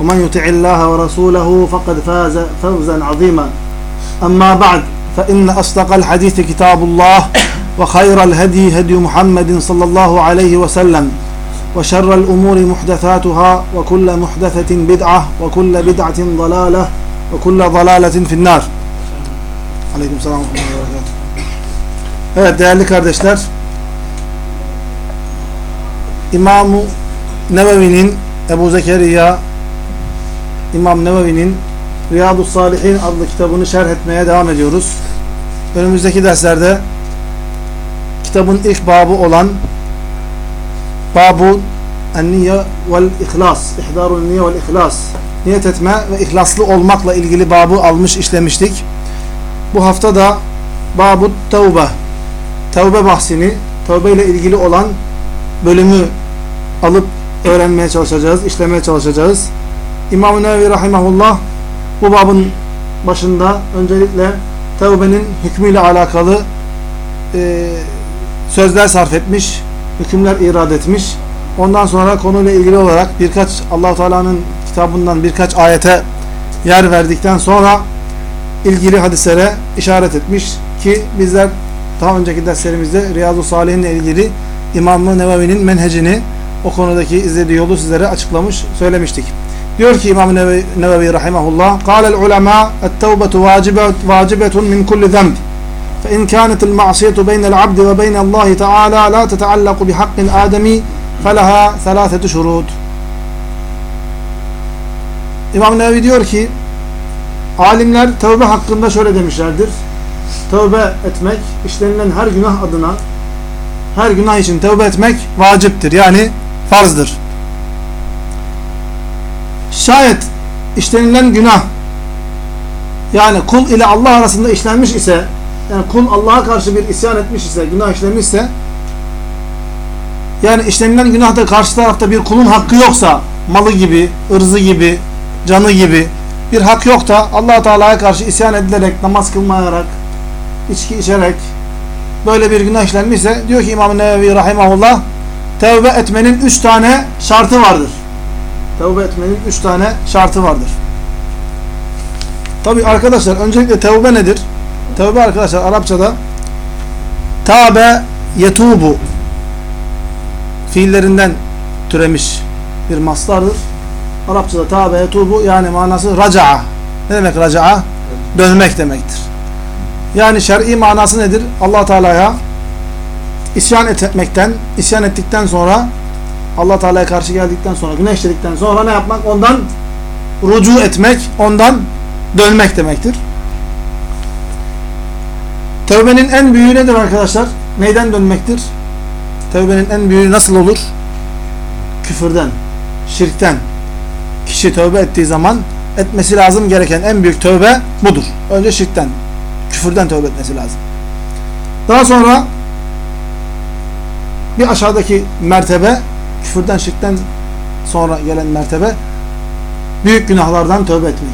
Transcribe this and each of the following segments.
ومن يطع الله ورسوله فقد فاز فوزا عظيما. أما بعد فإن أصدق الحديث كتاب الله وخير الهدي هدي محمد صلى الله عليه وسلم وشر الأمور محدثاتها وكل محدثة بدعة وكل بدعة ضلالة وكل ضلالة في النار. Aleyküm selam. Evet değerli kardeşler. İmam-ı Nevevi'nin Ebu Zekeriya İmam Nevevi'nin Riyadu Salihin adlı kitabını şerh etmeye devam ediyoruz. Önümüzdeki derslerde kitabın ilk babı olan Babu En-Niye vel İhlas İhdarun Niye vel İhlas Niyet etme ve ihlaslı olmakla ilgili babı almış işlemiştik. Bu hafta da Babu Tevbe Tevbe bahsini Tevbe ile ilgili olan bölümü alıp öğrenmeye çalışacağız, işlemeye çalışacağız. İmam-ı Nevevi Rahimahullah bu babın başında öncelikle tevbenin hükmüyle alakalı e, sözler sarf etmiş, hükümler irad etmiş. Ondan sonra konuyla ilgili olarak birkaç allah Teala'nın kitabından birkaç ayete yer verdikten sonra ilgili hadislere işaret etmiş ki bizler daha önceki derslerimizde Riyazu Salih'in ile ilgili İmam-ı Nevevi'nin menhecini o konudaki izlediği yolu sizlere açıklamış, söylemiştik. Diyor ki İmam-ı Nevevi, Nevevi rahimahullah قال العلماء التوبة واجبة, واجبة من كل ذنب فإن كانت المعصية بين العبد وبين الله تعالى لا تتعلق بحق آدمي فلها ثلاثة شروط İmam Nevevi diyor ki alimler tövbe hakkında şöyle demişlerdir. Tövbe etmek işlenilen her günah adına her günah için tövbe etmek vaciptir. Yani farzdır. Şayet işlenilen günah yani kul ile Allah arasında işlenmiş ise yani kul Allah'a karşı bir isyan etmiş ise, günah işlemişse yani işlenilen günahda karşı tarafta bir kulun hakkı yoksa malı gibi, ırzı gibi, canı gibi bir hak yok da allah Teala'ya karşı isyan edilerek, namaz kılmayarak, içki içerek böyle bir günah işlenmişse diyor ki İmam-ı Nevevi Rahimahullah tevbe etmenin üç tane şartı vardır. Tevbe etmenin üç tane şartı vardır. Tabi arkadaşlar öncelikle tevbe nedir? Tevbe arkadaşlar Arapçada tabe yetubu fiillerinden türemiş bir maslardır. Arapçada tabe yetubu yani manası raca'a. Ne demek raca'a? Dönmek demektir. Yani şer'i manası nedir? allah Teala'ya isyan etmekten, isyan ettikten sonra allah Teala'ya karşı geldikten sonra, günah işledikten sonra ne yapmak? Ondan rucu etmek, ondan dönmek demektir. Tevbenin en büyüğü nedir arkadaşlar? Neyden dönmektir? Tevbenin en büyüğü nasıl olur? Küfürden, şirkten. Kişi tövbe ettiği zaman etmesi lazım gereken en büyük tövbe budur. Önce şirkten, küfürden tövbe etmesi lazım. Daha sonra bir aşağıdaki mertebe, küfürden, şirkten sonra gelen mertebe büyük günahlardan tövbe etmek.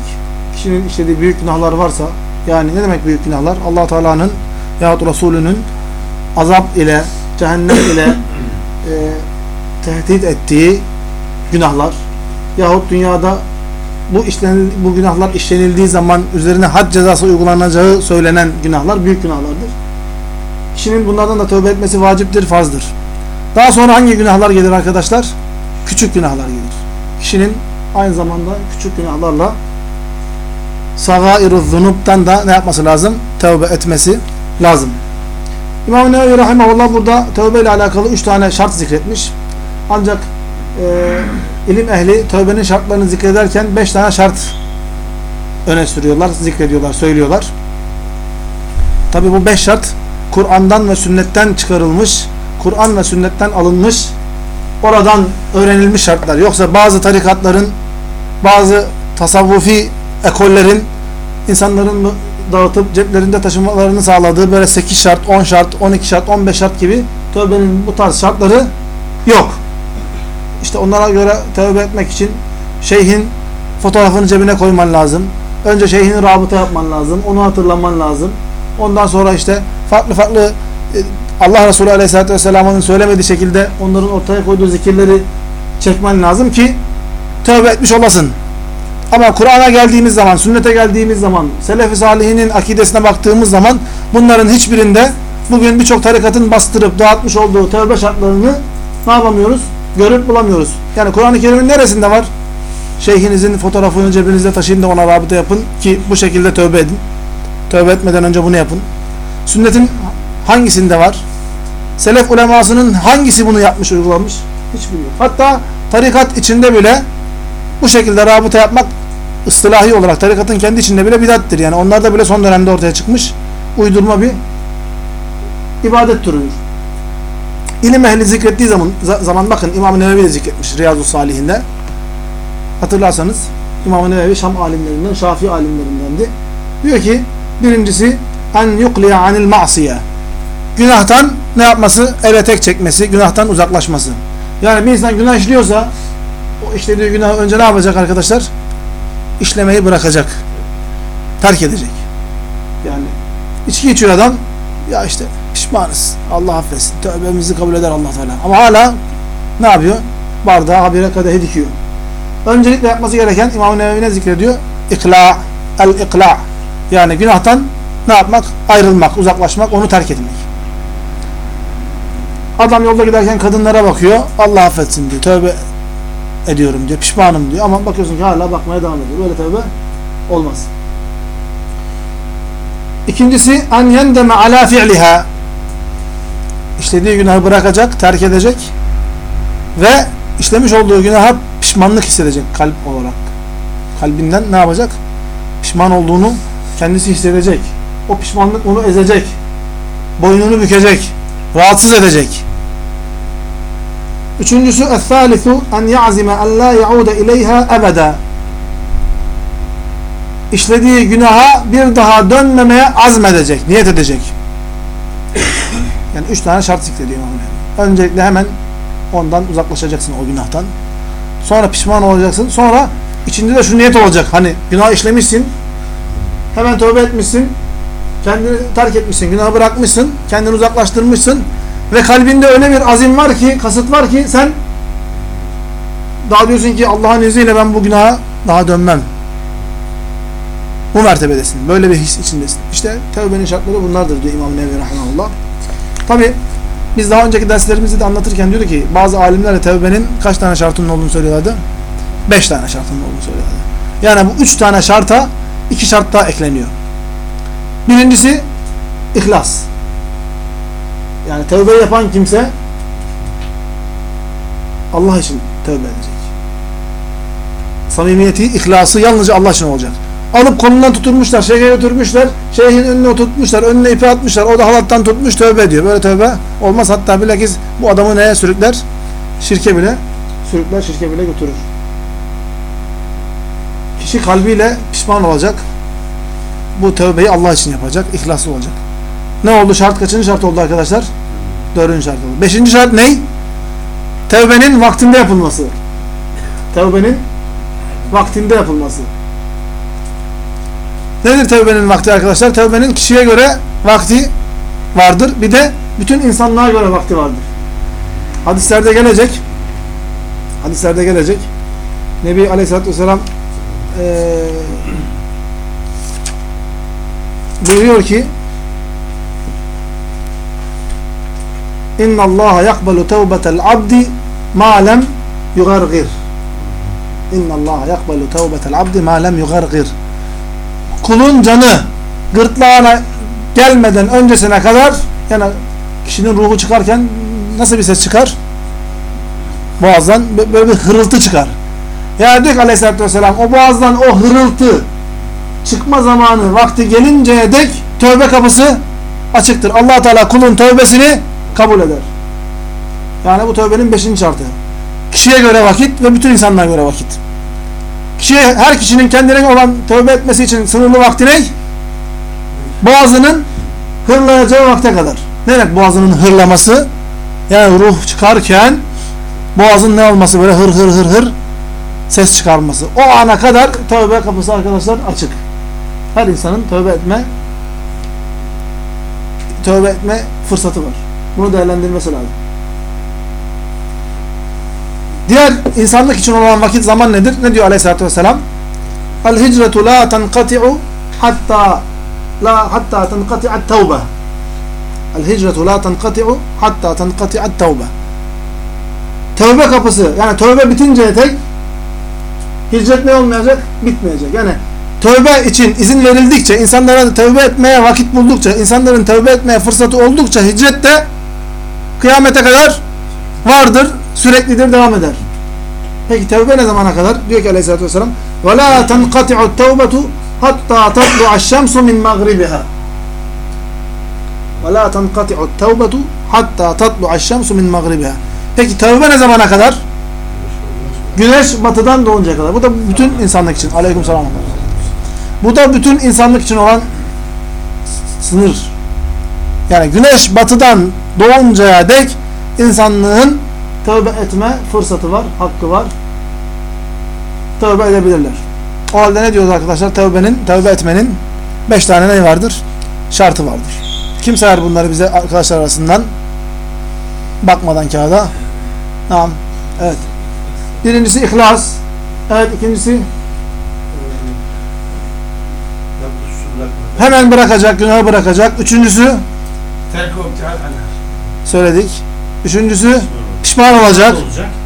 Kişinin işlediği büyük günahlar varsa, yani ne demek büyük günahlar? allah Teala'nın yahut Resulünün azap ile, cehennem ile e, tehdit ettiği günahlar yahut dünyada bu işlenil, bu günahlar işlenildiği zaman üzerine had cezası uygulanacağı söylenen günahlar büyük günahlardır. Kişinin bunlardan da tövbe etmesi vaciptir, farzdır. Daha sonra hangi günahlar gelir arkadaşlar? Küçük günahlar gelir. Kişinin aynı zamanda küçük günahlarla sagairu zunubtan da ne yapması lazım? Tevbe etmesi lazım. İmam-ı Nevevi Rahimahullah burada tövbe ile alakalı üç tane şart zikretmiş. Ancak e, ilim ehli tövbenin şartlarını zikrederken beş tane şart öne sürüyorlar, zikrediyorlar, söylüyorlar. Tabi bu beş şart Kur'an'dan ve sünnetten çıkarılmış, Kur'an ve sünnetten alınmış, oradan öğrenilmiş şartlar. Yoksa bazı tarikatların, bazı tasavvufi ekollerin insanların dağıtıp ceplerinde taşımalarını sağladığı böyle 8 şart, 10 şart, 12 şart, 15 şart gibi tövbenin bu tarz şartları yok. İşte onlara göre tövbe etmek için şeyhin fotoğrafını cebine koyman lazım. Önce şeyhin rabıta yapman lazım. Onu hatırlaman lazım. Ondan sonra işte farklı farklı e, Allah Resulü Aleyhisselatü Vesselam'ın söylemediği şekilde onların ortaya koyduğu zikirleri çekmen lazım ki tövbe etmiş olasın. Ama Kur'an'a geldiğimiz zaman, sünnete geldiğimiz zaman, selef-i salihinin akidesine baktığımız zaman bunların hiçbirinde bugün birçok tarikatın bastırıp dağıtmış olduğu tövbe şartlarını ne yapamıyoruz? Görüp bulamıyoruz. Yani Kur'an-ı Kerim'in neresinde var? Şeyhinizin fotoğrafını cebinizde taşıyın da ona rabıta yapın ki bu şekilde tövbe edin. Tövbe etmeden önce bunu yapın. Sünnetin hangisinde var? Selef ulemasının hangisi bunu yapmış, uygulamış? Hiçbiri yok. Hatta tarikat içinde bile bu şekilde rabıta yapmak ıstılahi olarak tarikatın kendi içinde bile bidattir. Yani onlar da bile son dönemde ortaya çıkmış uydurma bir ibadet türüdür. İlim ehli zikrettiği zaman, zaman bakın İmam-ı Nevevi de zikretmiş Riyazu Salihinde. Hatırlarsanız İmam-ı Nevevi Şam alimlerinden, Şafii alimlerindendi. Diyor ki birincisi en yukliya anil ma'siye. Günahtan ne yapması? Ele tek çekmesi, günahtan uzaklaşması. Yani bir insan günah işliyorsa o işlediği günah önce ne yapacak arkadaşlar? İşlemeyi bırakacak. Terk edecek. Yani içki içiyor adam ya işte pişmanız. Allah affetsin. Tövbemizi kabul eder Allah Teala. Ama hala ne yapıyor? Bardağı habire kadehi dikiyor. Öncelikle yapması gereken İmam-ı Nevevi ne zikrediyor? İkla, el-ikla. Yani günahtan ne yapmak? Ayrılmak, uzaklaşmak, onu terk etmek. Adam yolda giderken kadınlara bakıyor. Allah affetsin diyor. Tövbe ediyorum diyor. Pişmanım diyor. Ama bakıyorsun ki hala bakmaya devam ediyor. Böyle tövbe olmaz. İkincisi en yendeme ala fi'liha. İşlediği günahı bırakacak, terk edecek ve işlemiş olduğu günaha pişmanlık hissedecek kalp olarak. Kalbinden ne yapacak? Pişman olduğunu kendisi hissedecek. O pişmanlık onu ezecek. Boynunu bükecek. Rahatsız edecek. Üçüncüsü el-thalithu en ya'zime en la ya'ude ileyha ebeda. İşlediği günaha bir daha dönmemeye azmedecek, niyet edecek. Yani üç tane şart zikrediyor İmam Öncelikle hemen ondan uzaklaşacaksın o günahtan. Sonra pişman olacaksın. Sonra içinde de şu niyet olacak. Hani günah işlemişsin. Hemen tövbe etmişsin. Kendini terk etmişsin. Günahı bırakmışsın. Kendini uzaklaştırmışsın. Ve kalbinde öyle bir azim var ki, kasıt var ki sen daha diyorsun ki Allah'ın izniyle ben bu günaha daha dönmem. Bu mertebedesin. Böyle bir his içindesin. İşte tevbenin şartları bunlardır diyor İmam Nevevi Rahimahullah. Tabi biz daha önceki derslerimizde de anlatırken diyordu ki bazı alimler de tevbenin kaç tane şartının olduğunu söylüyorlardı? Beş tane şartının olduğunu söylüyorlardı. Yani bu üç tane şarta iki şart daha ekleniyor. Birincisi ihlas. Yani tövbe yapan kimse Allah için tövbe edecek. Samimiyeti, ihlası yalnızca Allah için olacak. Alıp kolundan tutulmuşlar, şeyhe götürmüşler, şeyhin önüne tutmuşlar, önüne ipi atmışlar, o da halattan tutmuş tövbe ediyor. Böyle tövbe olmaz. Hatta bilakis bu adamı neye sürükler? Şirke bile, sürükler, şirke bile götürür. Kişi kalbiyle pişman olacak. Bu tövbeyi Allah için yapacak, ihlaslı olacak. Ne oldu? Şart kaçıncı şart oldu arkadaşlar? Dördüncü şart oldu. Beşinci şart ne? Tevbenin vaktinde yapılması. Tevbenin vaktinde yapılması. Nedir tevbenin vakti arkadaşlar? Tevbenin kişiye göre vakti vardır. Bir de bütün insanlığa göre vakti vardır. Hadislerde gelecek. Hadislerde gelecek. Nebi Aleyhisselatü Vesselam ee, buyuruyor ki İnna Allah yakbalu tevbetel abdi ma lem yugargir. İnna Allah yakbalu tevbetel abdi ma lem yugargir. kulun canı gırtlağına gelmeden öncesine kadar yani kişinin ruhu çıkarken nasıl bir ses çıkar? Boğazdan bö- böyle bir hırıltı çıkar. Yani diyor ki aleyhissalatü vesselam o boğazdan o hırıltı çıkma zamanı vakti gelinceye dek tövbe kapısı açıktır. allah Teala kulun tövbesini kabul eder. Yani bu tövbenin beşinci şartı. Kişiye göre vakit ve bütün insanlara göre vakit. Kişiye, her kişinin kendine olan tövbe etmesi için sınırlı vakti ne? Boğazının hırlayacağı vakte kadar. Ne demek boğazının hırlaması? Yani ruh çıkarken boğazın ne olması böyle hır hır hır hır ses çıkarması. O ana kadar tövbe kapısı arkadaşlar açık. Her insanın tövbe etme tövbe etme fırsatı var. Bunu değerlendirmesi lazım. Diğer insanlık için olan vakit zaman nedir? Ne diyor Aleyhisselatü Vesselam? El hicretu la tenqati'u hatta la hatta tenqati'at tevbe. El hicretu la tenqati'u hatta tenqati'at tevbe. Tövbe kapısı yani tövbe bitinceye tek hicret ne olmayacak? Bitmeyecek. Yani tövbe için izin verildikçe, insanlara tövbe etmeye vakit buldukça, insanların tövbe etmeye fırsatı oldukça hicret de kıyamete kadar vardır, süreklidir, devam eder. Peki tövbe ne zamana kadar? Diyor ki aleyhissalatü vesselam وَلَا تَنْقَطِعُ التَّوْبَةُ حَتَّى تَطْلُعَ الشَّمْسُ مِنْ مَغْرِبِهَا وَلَا تَنْقَطِعُ التَّوْبَةُ حَتَّى تَطْلُعَ الشَّمْسُ مِنْ مَغْرِبِهَا Peki tövbe ne zamana kadar? Güneş batıdan doğuncaya kadar. Bu da bütün insanlık için. Aleyküm selam. Bu da bütün insanlık için olan sınır. Yani güneş batıdan doğuncaya dek insanlığın tövbe etme fırsatı var, hakkı var. Tövbe edebilirler. O halde ne diyoruz arkadaşlar? Tövbenin, tövbe etmenin beş tane ne vardır? Şartı vardır. Kim sayar bunları bize arkadaşlar arasından? Bakmadan kağıda. Tamam. Evet. Birincisi ihlas. Evet. ikincisi hemen bırakacak, günahı bırakacak. Üçüncüsü söyledik. Üçüncüsü pişman olacak.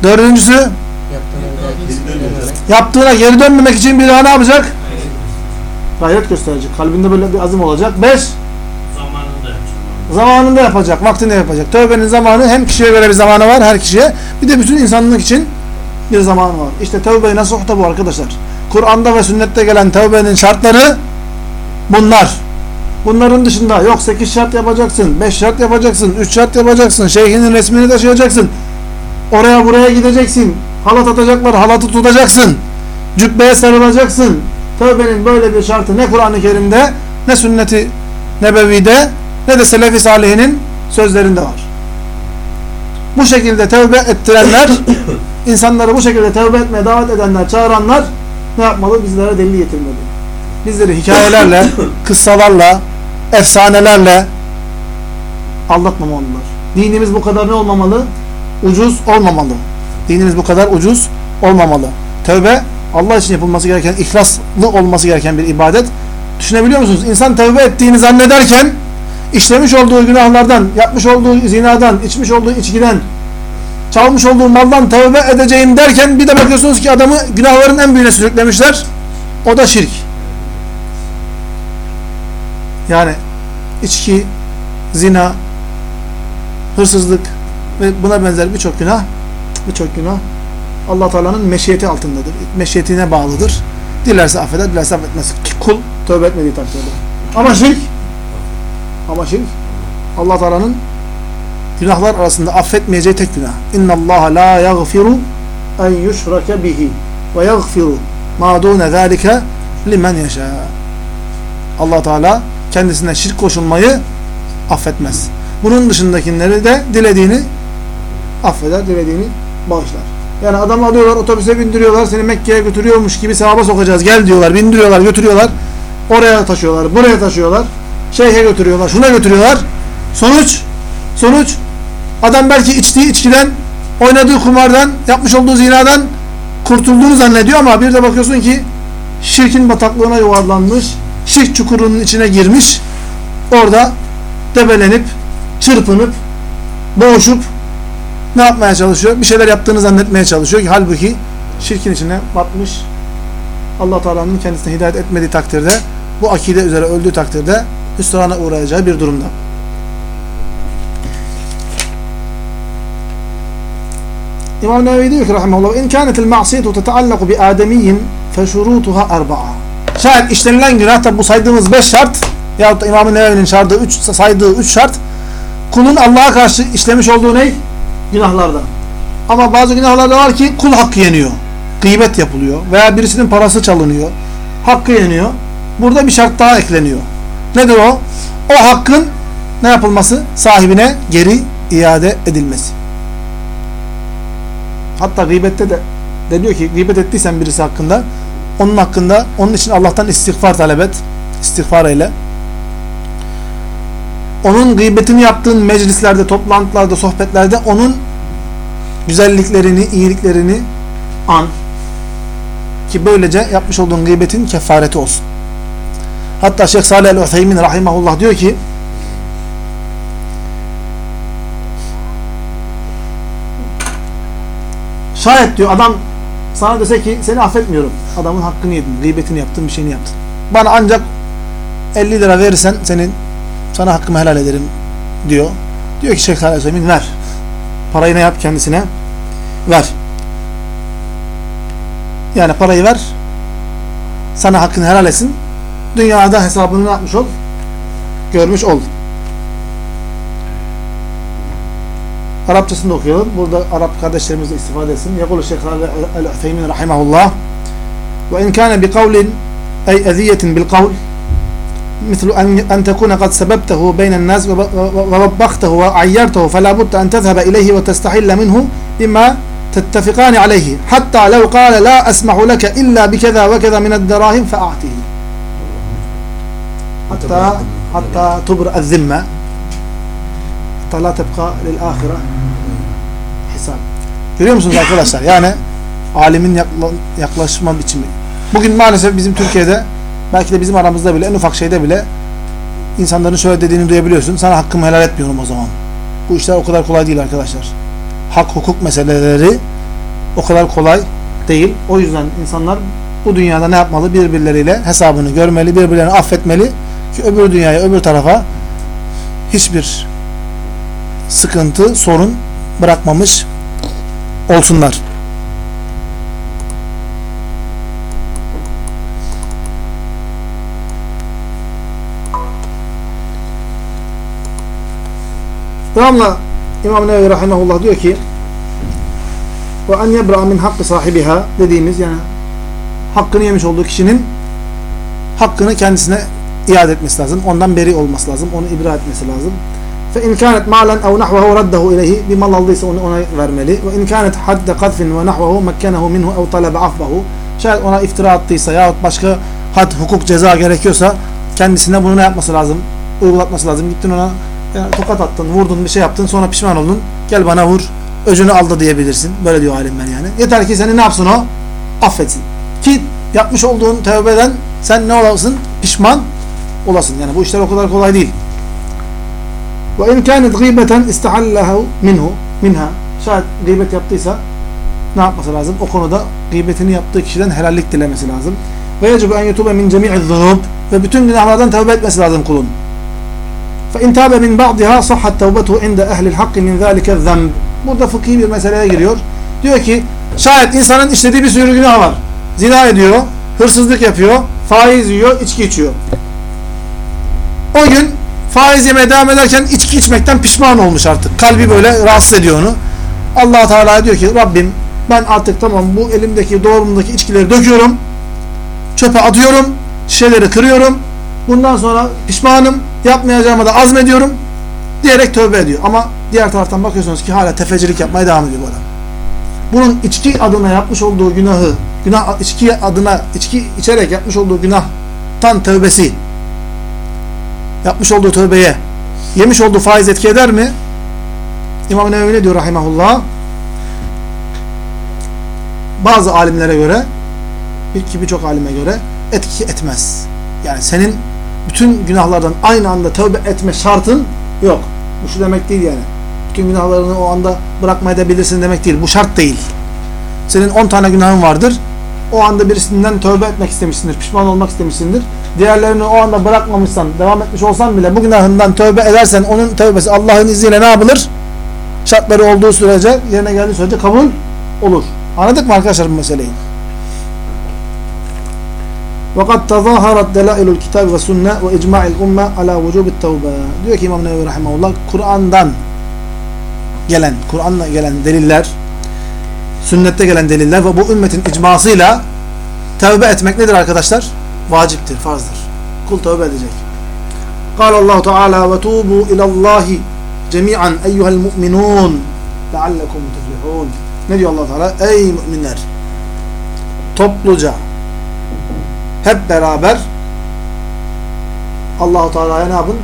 Dördüncüsü yaptığına geri dönmemek için bir daha ne yapacak? Gayret gösterecek. Kalbinde böyle bir azim olacak. Beş, Zamanında yapacak. zamanında yapacak, vaktinde yapacak. Tövbenin zamanı hem kişiye göre bir zamanı var her kişiye. Bir de bütün insanlık için bir zamanı var. İşte tövbe-i nasuh da bu arkadaşlar. Kur'an'da ve sünnette gelen tövbenin şartları bunlar. Bunların dışında yok 8 şart yapacaksın, 5 şart yapacaksın, 3 şart yapacaksın, şeyhinin resmini taşıyacaksın. Oraya buraya gideceksin. Halat atacaklar, halatı tutacaksın. Cübbeye sarılacaksın. Tövbenin böyle bir şartı ne Kur'an-ı Kerim'de, ne sünneti nebevide, ne de selefi salihinin sözlerinde var. Bu şekilde tövbe ettirenler, insanları bu şekilde tövbe etmeye davet edenler, çağıranlar ne yapmalı? Bizlere delil getirmeli. Bizleri hikayelerle, kıssalarla, efsanelerle aldatmamalılar. Dinimiz bu kadar ne olmamalı? Ucuz olmamalı. Dinimiz bu kadar ucuz olmamalı. Tövbe Allah için yapılması gereken, ihlaslı olması gereken bir ibadet. Düşünebiliyor musunuz? İnsan tövbe ettiğini zannederken işlemiş olduğu günahlardan, yapmış olduğu zinadan, içmiş olduğu içkiden, çalmış olduğu maldan tövbe edeceğim derken bir de bakıyorsunuz ki adamı günahların en büyüğüne sürüklemişler. O da şirk. Yani içki, zina, hırsızlık ve buna benzer birçok günah birçok günah Allah Teala'nın meşiyeti altındadır. Meşiyetine bağlıdır. Dilerse affeder, dilerse affetmez. Kul tövbe etmediği takdirde. Ama şirk ama şirk Allah Teala'nın günahlar arasında affetmeyeceği tek günah. İnna Allah la yaghfiru en yushraka bihi ve yaghfiru ma dun zalika limen yasha. Allah Teala kendisine şirk koşulmayı affetmez. Bunun dışındakileri de dilediğini affeder, dilediğini bağışlar. Yani adamı alıyorlar, otobüse bindiriyorlar, seni Mekke'ye götürüyormuş gibi sevaba sokacağız. Gel diyorlar, bindiriyorlar, götürüyorlar. Oraya taşıyorlar, buraya taşıyorlar. Şeyhe götürüyorlar, şuna götürüyorlar. Sonuç, sonuç adam belki içtiği içkiden, oynadığı kumardan, yapmış olduğu zinadan kurtulduğunu zannediyor ama bir de bakıyorsun ki şirkin bataklığına yuvarlanmış, şirk çukurunun içine girmiş, orada debelenip, çırpınıp, boğuşup ne yapmaya çalışıyor? Bir şeyler yaptığını zannetmeye çalışıyor. Halbuki şirkin içine batmış. Allah Teala'nın kendisine hidayet etmediği takdirde bu akide üzere öldüğü takdirde hüsrana uğrayacağı bir durumda. İmam Nevevi diyor ki rahimahullah in kânetil ma'siyetu teteallaku bi ademiyyin feşurutuha erba'a. Şayet işlenilen günah tabi bu saydığımız beş şart yahut da İmam Nevevi'nin saydığı üç şart kulun Allah'a karşı işlemiş olduğu ne? Günahlardan. Ama bazı günahlar da var ki kul hakkı yeniyor. Gıybet yapılıyor veya birisinin parası çalınıyor. Hakkı yeniyor. Burada bir şart daha ekleniyor. Nedir o? O hakkın ne yapılması? Sahibine geri iade edilmesi. Hatta gıybette de, de diyor ki gıybet ettiysen birisi hakkında onun hakkında onun için Allah'tan istiğfar talep et. İstiğfar eyle. Onun gıybetini yaptığın meclislerde, toplantılarda, sohbetlerde onun güzelliklerini, iyiliklerini an. Ki böylece yapmış olduğun gıybetin kefareti olsun. Hatta Şeyh Salih el-Uthaymin rahimahullah diyor ki Şayet diyor adam sana dese ki seni affetmiyorum. Adamın hakkını yedin, gıybetini yaptın, bir şeyini yaptın. Bana ancak 50 lira verirsen senin sana hakkımı helal ederim diyor. Diyor ki Şeyh Salih el-Uthaymin ver. Parayı ne yap kendisine? Ver. Yani parayı ver. Sana hakkını helal etsin. Dünyada hesabını ne yapmış ol? Görmüş ol. Arapçasını okuyalım. Burada Arap kardeşlerimiz de istifade etsin. Yekulu Şeyh el-Uthaymin rahimahullah. Ve in kana bi kavlin ay eziyetin bil kavl مثل أن أن تكون قد سببته بين الناس ووبخته وعيرته فلا بد أن تذهب إليه وتستحل منه بما تتفقان عليه حتى لو قال لا أسمح لك إلا بكذا وكذا من الدراهم فأعطيه حتى حتى تبرأ الذمة حتى لا تبقى للآخرة insan. Görüyor musunuz arkadaşlar? Yani alimin yakla, yaklaşma biçimi. Bugün maalesef bizim Türkiye'de belki de bizim aramızda bile en ufak şeyde bile insanların şöyle dediğini duyabiliyorsun. Sana hakkımı helal etmiyorum o zaman. Bu işler o kadar kolay değil arkadaşlar. Hak hukuk meseleleri o kadar kolay değil. O yüzden insanlar bu dünyada ne yapmalı? Birbirleriyle hesabını görmeli, birbirlerini affetmeli ki öbür dünyaya, öbür tarafa hiçbir sıkıntı, sorun bırakmamış olsunlar. Devamla İmam Nevevi Rahimahullah diyor ki ve en yebra min hakkı sahibiha dediğimiz yani hakkını yemiş olduğu kişinin hakkını kendisine iade etmesi lazım. Ondan beri olması lazım. Onu ibra etmesi lazım. Fe in kanet malen ev nahvehu raddehu ileyhi bir mal aldıysa onu ona vermeli. Ve in kanet hadde kadfin ve nahvehu mekkenehu minhu ev talebe affahu şayet ona iftira attıysa yahut başka had, hukuk, ceza gerekiyorsa kendisine bunu ne yapması lazım? Uygulatması lazım. Gittin ona yani tokat attın, vurdun, bir şey yaptın, sonra pişman oldun. Gel bana vur, öcünü aldı diyebilirsin. Böyle diyor alimler yani. Yeter ki seni ne yapsın o? Affetsin. Ki yapmış olduğun tövbeden sen ne olasın? Pişman olasın. Yani bu işler o kadar kolay değil. Ve in kânet gıybeten istahallahu minhu minha. Şayet gıybet yaptıysa ne yapması lazım? O konuda gıybetini yaptığı kişiden helallik dilemesi lazım. Ve yecibu en yutube min cemi'i zunub. Ve bütün günahlardan tövbe etmesi lazım kulun. فَاِنْ تَابَ مِنْ بَعْضِهَا صَحَّتْ تَوْبَتُهُ عِنْدَ اَهْلِ الْحَقِّ مِنْ ذَٰلِكَ الذَّنْبِ Burada fıkhi bir meseleye giriyor. Diyor ki şayet insanın işlediği bir sürü günah var. Zina ediyor, hırsızlık yapıyor, faiz yiyor, içki içiyor. O gün faiz yemeye devam ederken içki içmekten pişman olmuş artık. Kalbi böyle rahatsız ediyor onu. allah Teala diyor ki Rabbim ben artık tamam bu elimdeki doğrumdaki içkileri döküyorum. Çöpe atıyorum. Şişeleri kırıyorum. Bundan sonra pişmanım. Yapmayacağıma da azmediyorum. Diyerek tövbe ediyor. Ama diğer taraftan bakıyorsunuz ki hala tefecilik yapmaya devam ediyor bu adam. Bunun içki adına yapmış olduğu günahı, günah içki adına içki içerek yapmış olduğu günahtan tövbesi, yapmış olduğu tövbeye, yemiş olduğu faiz etki eder mi? İmam Nevevi ne diyor rahimahullah? Bazı alimlere göre, ki birçok alime göre etki etmez. Yani senin bütün günahlardan aynı anda tövbe etme şartın yok. Bu şu demek değil yani. Bütün günahlarını o anda bırakmaya da bilirsin demek değil. Bu şart değil. Senin 10 tane günahın vardır. O anda birisinden tövbe etmek istemişsindir. Pişman olmak istemişsindir diğerlerini o anda bırakmamışsan, devam etmiş olsan bile bu günahından tövbe edersen onun tövbesi Allah'ın izniyle ne yapılır? Şartları olduğu sürece, yerine geldiği sürece kabul olur. Anladık mı arkadaşlar bu meseleyi? وَقَدْ تَظَاهَرَتْ دَلَائِلُ الْكِتَابِ وَسُنَّةِ وَاِجْمَعِ الْاُمَّةِ عَلَى وُجُوبِ التَّوْبَةِ Diyor ki İmam Nevevi Rahimahullah, Kur'an'dan gelen, Kur'an'la gelen deliller, sünnette gelen deliller ve bu ümmetin icmasıyla tövbe etmek nedir arkadaşlar? Vaciptir, farzdır. Kul tövbe edecek. قال الله تعالى وتوبوا إلى الله جميعا أيها المؤمنون لعلكم تفلحون Ne diyor Allah Teala? Ey müminler! Topluca hep beraber Allahu Teala'ya ne yapın?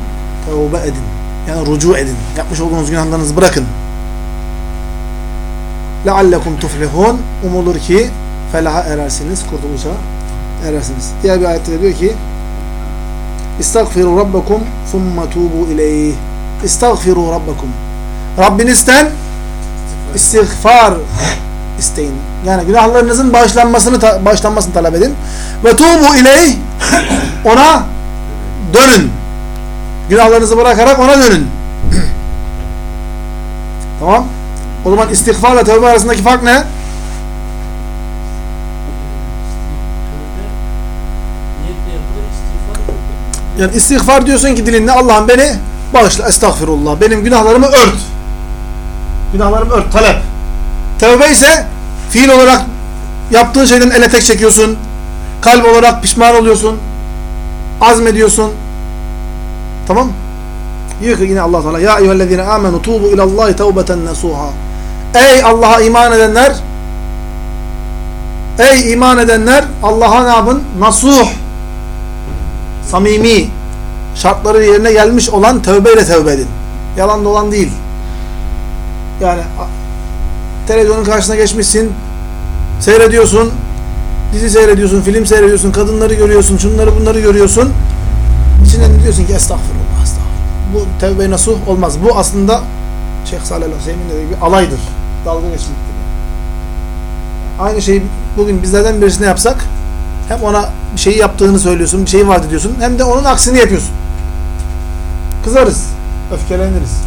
Tevbe edin. Yani rucu edin. Yapmış olduğunuz günahlarınızı bırakın. لَعَلَّكُمْ تُفْلِحُونَ Umulur ki felaha erersiniz, kurtuluşa erersiniz. Diğer bir ayette diyor ki İstagfiru rabbakum thumma tubu ileyh. İstagfiru rabbakum. Rabbinizden istiğfar isteyin. Yani günahlarınızın bağışlanmasını bağışlanmasını talep edin. Ve tubu ileyh. Ona dönün. Günahlarınızı bırakarak ona dönün. tamam? O zaman istiğfarla tövbe arasındaki fark ne? Yani istiğfar diyorsun ki dilinde Allah'ım beni bağışla, estağfirullah. Benim günahlarımı ört. Günahlarımı ört, talep. Tevbe ise fiil olarak yaptığın şeyden ele tek çekiyorsun. Kalp olarak pişman oluyorsun. Azmediyorsun. Tamam Diyor ki yine Allah Teala ya eyyühellezine amenu tubu ilallahi tevbeten nasuha. Ey Allah'a iman edenler Ey iman edenler Allah'a ne yapın? Nasuh samimi şartları yerine gelmiş olan tövbeyle tövbe edin. Yalan dolan değil. Yani televizyonun karşısına geçmişsin seyrediyorsun dizi seyrediyorsun, film seyrediyorsun, kadınları görüyorsun, şunları bunları görüyorsun. İçinden diyorsun ki estağfurullah, estağfurullah. Bu tevbe nasuh olmaz. Bu aslında Şeyh Salih Hüseyin dediği gibi alaydır. Dalga geçmektir. Aynı şeyi bugün bizlerden birisine yapsak hem ona bir şeyi yaptığını söylüyorsun, bir şeyi vaat ediyorsun hem de onun aksini yapıyorsun. Kızarız, öfkeleniriz.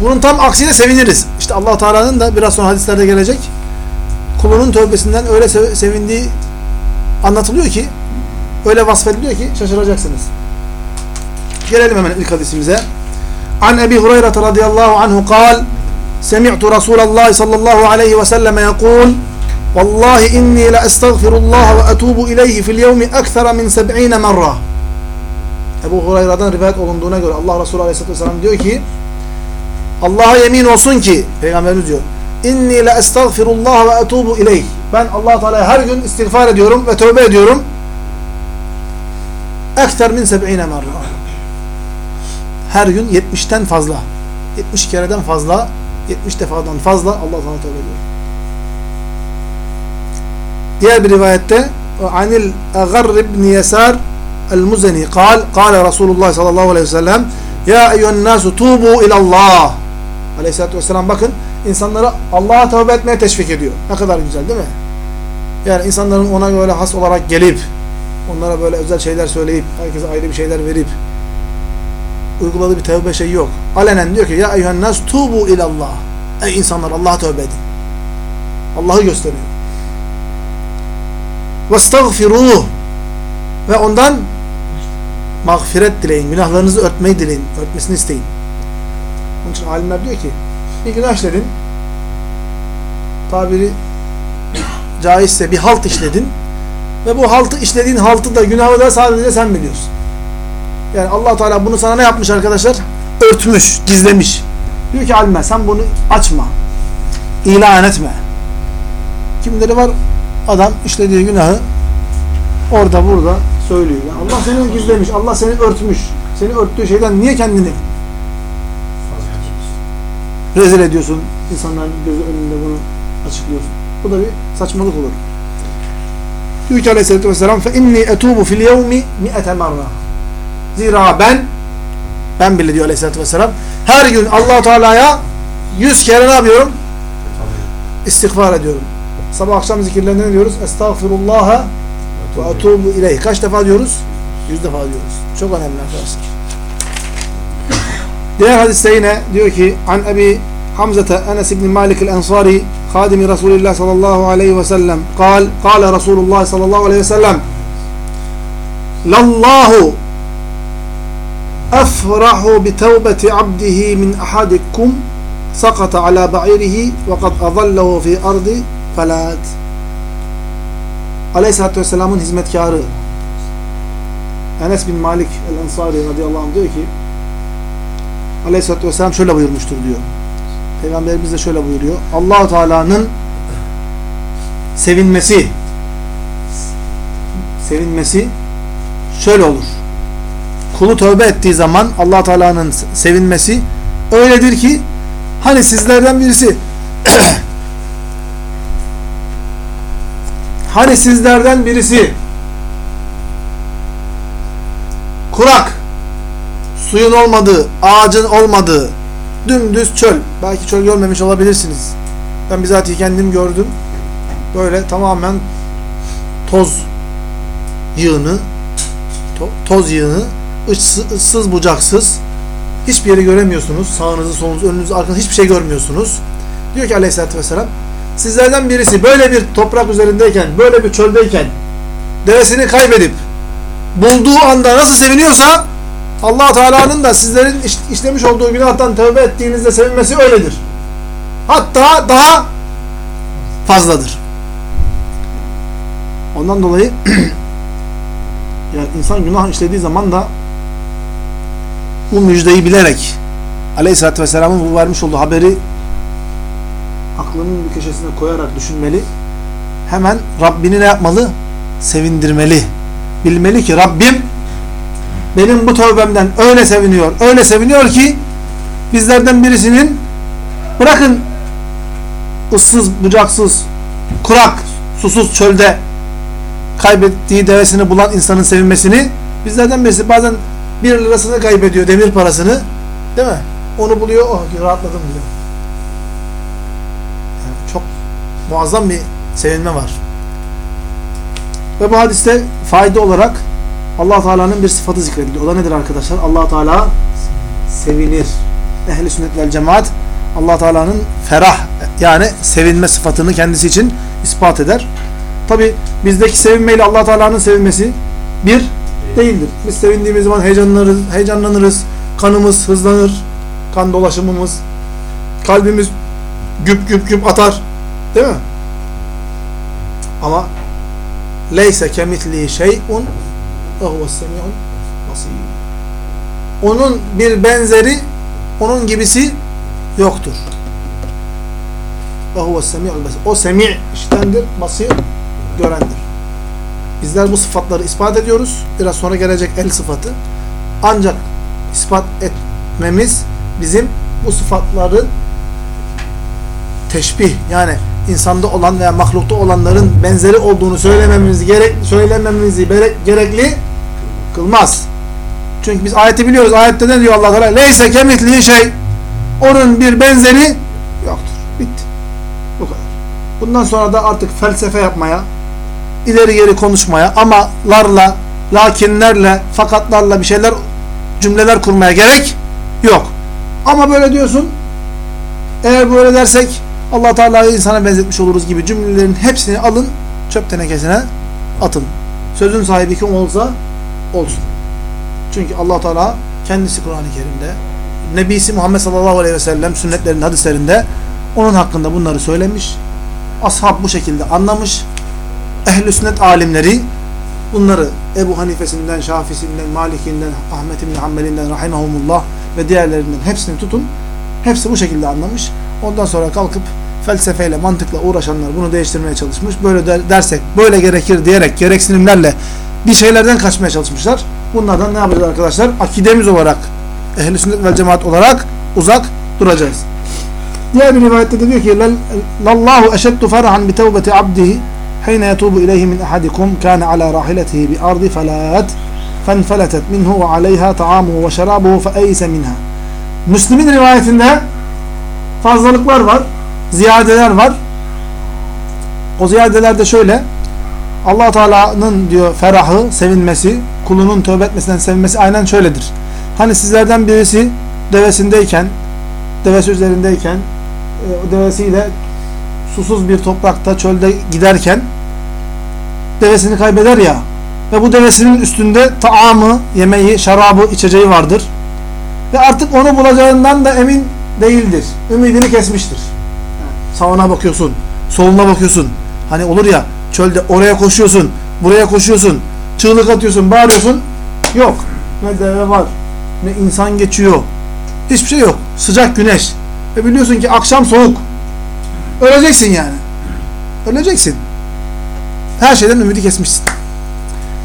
Bunun tam aksine seviniriz. İşte Allah Teala'nın da biraz sonra hadislerde gelecek kulunun tövbesinden öyle sevindiği anlatılıyor ki öyle vasfediliyor ki şaşıracaksınız. Gelelim hemen ilk hadisimize. An Ebi Hureyre radıyallahu anhu kal Semi'tu Resulallah sallallahu aleyhi ve selleme yekul Vallahi inni la estağfirullah ve etubu ileyhi fil yevmi ekthera min seb'ine merra Ebu Hureyre'den rivayet olunduğuna göre Allah Resulü aleyhisselatü vesselam diyor ki Allah'a yemin olsun ki Peygamberimiz diyor inni la estağfirullah ve etubu ileyh. Ben Allah Teala'ya her gün istiğfar ediyorum ve tövbe ediyorum. Ekter min seb'ine merra. Her gün 70'ten fazla. 70 kereden fazla, 70 defadan fazla Allah Teala tövbe ediyor. Diğer bir rivayette anil Agar ibn Yasar el-Muzeni قال قال Resulullah sallallahu aleyhi ve sellem ya eyyühen nasu tubu ilallah. Aleyhisselatü vesselam bakın insanları Allah'a tövbe etmeye teşvik ediyor. Ne kadar güzel değil mi? Yani insanların ona böyle has olarak gelip onlara böyle özel şeyler söyleyip herkese ayrı bir şeyler verip uyguladığı bir tövbe şey yok. Alenen diyor ki ya eyyühen nas tubu ilallah. Ey insanlar Allah'a tövbe edin. Allah'ı gösteriyor. Vestagfiruh ve ondan mağfiret dileyin. Günahlarınızı örtmeyi dileyin. Örtmesini isteyin. Onun için alimler diyor ki bir günah işledin tabiri caizse bir halt işledin ve bu haltı işlediğin haltı da günahı da sadece sen biliyorsun. Yani allah Teala bunu sana ne yapmış arkadaşlar? Örtmüş, gizlemiş. Diyor ki alimler sen bunu açma. ilan etme. Kimleri var? Adam işlediği günahı orada burada söylüyor. Yani Allah seni gizlemiş, Allah seni örtmüş. Seni örttüğü şeyden niye kendini rezil ediyorsun. insanların gözü önünde bunu açıklıyorsun. Bu da bir saçmalık olur. Diyor ki aleyhissalatü vesselam فَاِنِّي اَتُوبُ فِي الْيَوْمِ مِئَةَ مَرَّةً Zira ben ben bile diyor aleyhissalatü vesselam her gün allah Teala'ya yüz kere ne yapıyorum? İstiğfar ediyorum. Sabah akşam zikirlerinde ne diyoruz? Estağfirullah ve etubu ileyh. Kaç defa diyoruz? Yüz defa diyoruz. Çok önemli arkadaşlar. Diğer hadiste yine diyor ki An Ebi Hamzete Enes İbni Malik el-Ensari Hadimi Resulullah sallallahu aleyhi ve sellem Kal, Kale Resulullah sallallahu aleyhi ve sellem Lallahu Efrahu bi tevbeti abdihi min ahadikum sakata ala ba'irihi ve kad azallahu fi ardi felat Aleyhisselatü Vesselam'ın hizmetkarı Enes bin Malik el-Ensari radıyallahu anh diyor ki Aleyhisselatü Vesselam şöyle buyurmuştur diyor. Peygamberimiz de şöyle buyuruyor. Allahu Teala'nın sevinmesi sevinmesi şöyle olur. Kulu tövbe ettiği zaman Allah Teala'nın sevinmesi öyledir ki hani sizlerden birisi hani sizlerden birisi kurak suyun olmadığı, ağacın olmadığı dümdüz çöl. Belki çöl görmemiş olabilirsiniz. Ben bizatihi kendim gördüm. Böyle tamamen toz yığını to toz yığını ıssız, ıssız bucaksız hiçbir yeri göremiyorsunuz. Sağınızı, solunuzu, önünüzü, arkanızı hiçbir şey görmüyorsunuz. Diyor ki aleyhissalatü vesselam sizlerden birisi böyle bir toprak üzerindeyken, böyle bir çöldeyken devesini kaybedip bulduğu anda nasıl seviniyorsa allah Teala'nın da sizlerin işlemiş olduğu günahtan tövbe ettiğinizde sevinmesi öyledir. Hatta daha fazladır. Ondan dolayı yani insan günah işlediği zaman da bu müjdeyi bilerek Aleyhisselatü Vesselam'ın bu vermiş olduğu haberi aklının bir köşesine koyarak düşünmeli. Hemen Rabbini ne yapmalı? Sevindirmeli. Bilmeli ki Rabbim benim bu tövbemden öyle seviniyor, öyle seviniyor ki bizlerden birisinin bırakın ıssız, bucaksız, kurak, susuz çölde kaybettiği devesini bulan insanın sevinmesini bizlerden birisi bazen bir lirasını kaybediyor, demir parasını değil mi? Onu buluyor, oh rahatladım diyor. Yani çok muazzam bir sevinme var. Ve bu hadiste fayda olarak allah Teala'nın bir sıfatı zikrediliyor. O da nedir arkadaşlar? allah Teala sevinir. Ehli sünnet vel cemaat allah Teala'nın ferah yani sevinme sıfatını kendisi için ispat eder. Tabi bizdeki sevinmeyle allah Teala'nın sevinmesi bir değildir. Biz sevindiğimiz zaman heyecanlanırız, heyecanlanırız, kanımız hızlanır, kan dolaşımımız, kalbimiz güp güp güp atar. Değil mi? Ama leyse kemitli şey'un onun bir benzeri, onun gibisi yoktur. O semi iştendir, basir görendir. Bizler bu sıfatları ispat ediyoruz. Biraz sonra gelecek el sıfatı. Ancak ispat etmemiz bizim bu sıfatların teşbih yani insanda olan veya mahlukta olanların benzeri olduğunu söylememiz gerek söylememizi gerekli kılmaz. Çünkü biz ayeti biliyoruz. Ayette ne diyor Allah Teala? Leyse kemitliği şey. Onun bir benzeri yoktur. Bitti. Bu kadar. Bundan sonra da artık felsefe yapmaya, ileri geri konuşmaya, amalarla, lakinlerle, fakatlarla bir şeyler, cümleler kurmaya gerek yok. Ama böyle diyorsun, eğer böyle dersek Allah Teala'yı insana benzetmiş oluruz gibi cümlelerin hepsini alın, çöp tenekesine atın. Sözün sahibi kim olsa olsun. Çünkü allah Teala kendisi Kur'an-ı Kerim'de, Nebisi Muhammed sallallahu aleyhi ve sellem sünnetlerinde, hadislerinde onun hakkında bunları söylemiş. Ashab bu şekilde anlamış. Ehl-i sünnet alimleri bunları Ebu Hanifesinden, Şafisinden, Malikinden, Ahmet İbni Hanbelinden, Rahimahumullah ve diğerlerinden hepsini tutun. Hepsi bu şekilde anlamış. Ondan sonra kalkıp felsefeyle, mantıkla uğraşanlar bunu değiştirmeye çalışmış. Böyle de dersek, böyle gerekir diyerek gereksinimlerle bir şeylerden kaçmaya çalışmışlar. Bunlardan ne yapacağız arkadaşlar? Akidemiz olarak, ehl-i sünnet vel cemaat olarak uzak duracağız. Diğer bir rivayette de diyor ki Lallahu eşeddu ferahan bi tevbeti abdihi heyne yetubu ileyhi min ahadikum kâne ala rahiletihi bi ardi felâet fenfeletet minhu ve aleyha taamuhu ve şerabuhu fe minha. Müslim'in rivayetinde fazlalıklar var, ziyadeler var. O ziyadeler de şöyle allah Teala'nın diyor ferahı, sevinmesi kulunun tövbe etmesinden sevinmesi aynen şöyledir. Hani sizlerden birisi devesindeyken, devesi üzerindeyken, e, devesiyle susuz bir toprakta, çölde giderken devesini kaybeder ya ve bu devesinin üstünde taamı, yemeği, şarabı, içeceği vardır. Ve artık onu bulacağından da emin değildir. Ümidini kesmiştir. Sağına bakıyorsun, soluna bakıyorsun. Hani olur ya çölde oraya koşuyorsun, buraya koşuyorsun, çığlık atıyorsun, bağırıyorsun. Yok. Ne deve var, ne insan geçiyor. Hiçbir şey yok. Sıcak güneş. Ve biliyorsun ki akşam soğuk. Öleceksin yani. Öleceksin. Her şeyden ümidi kesmişsin.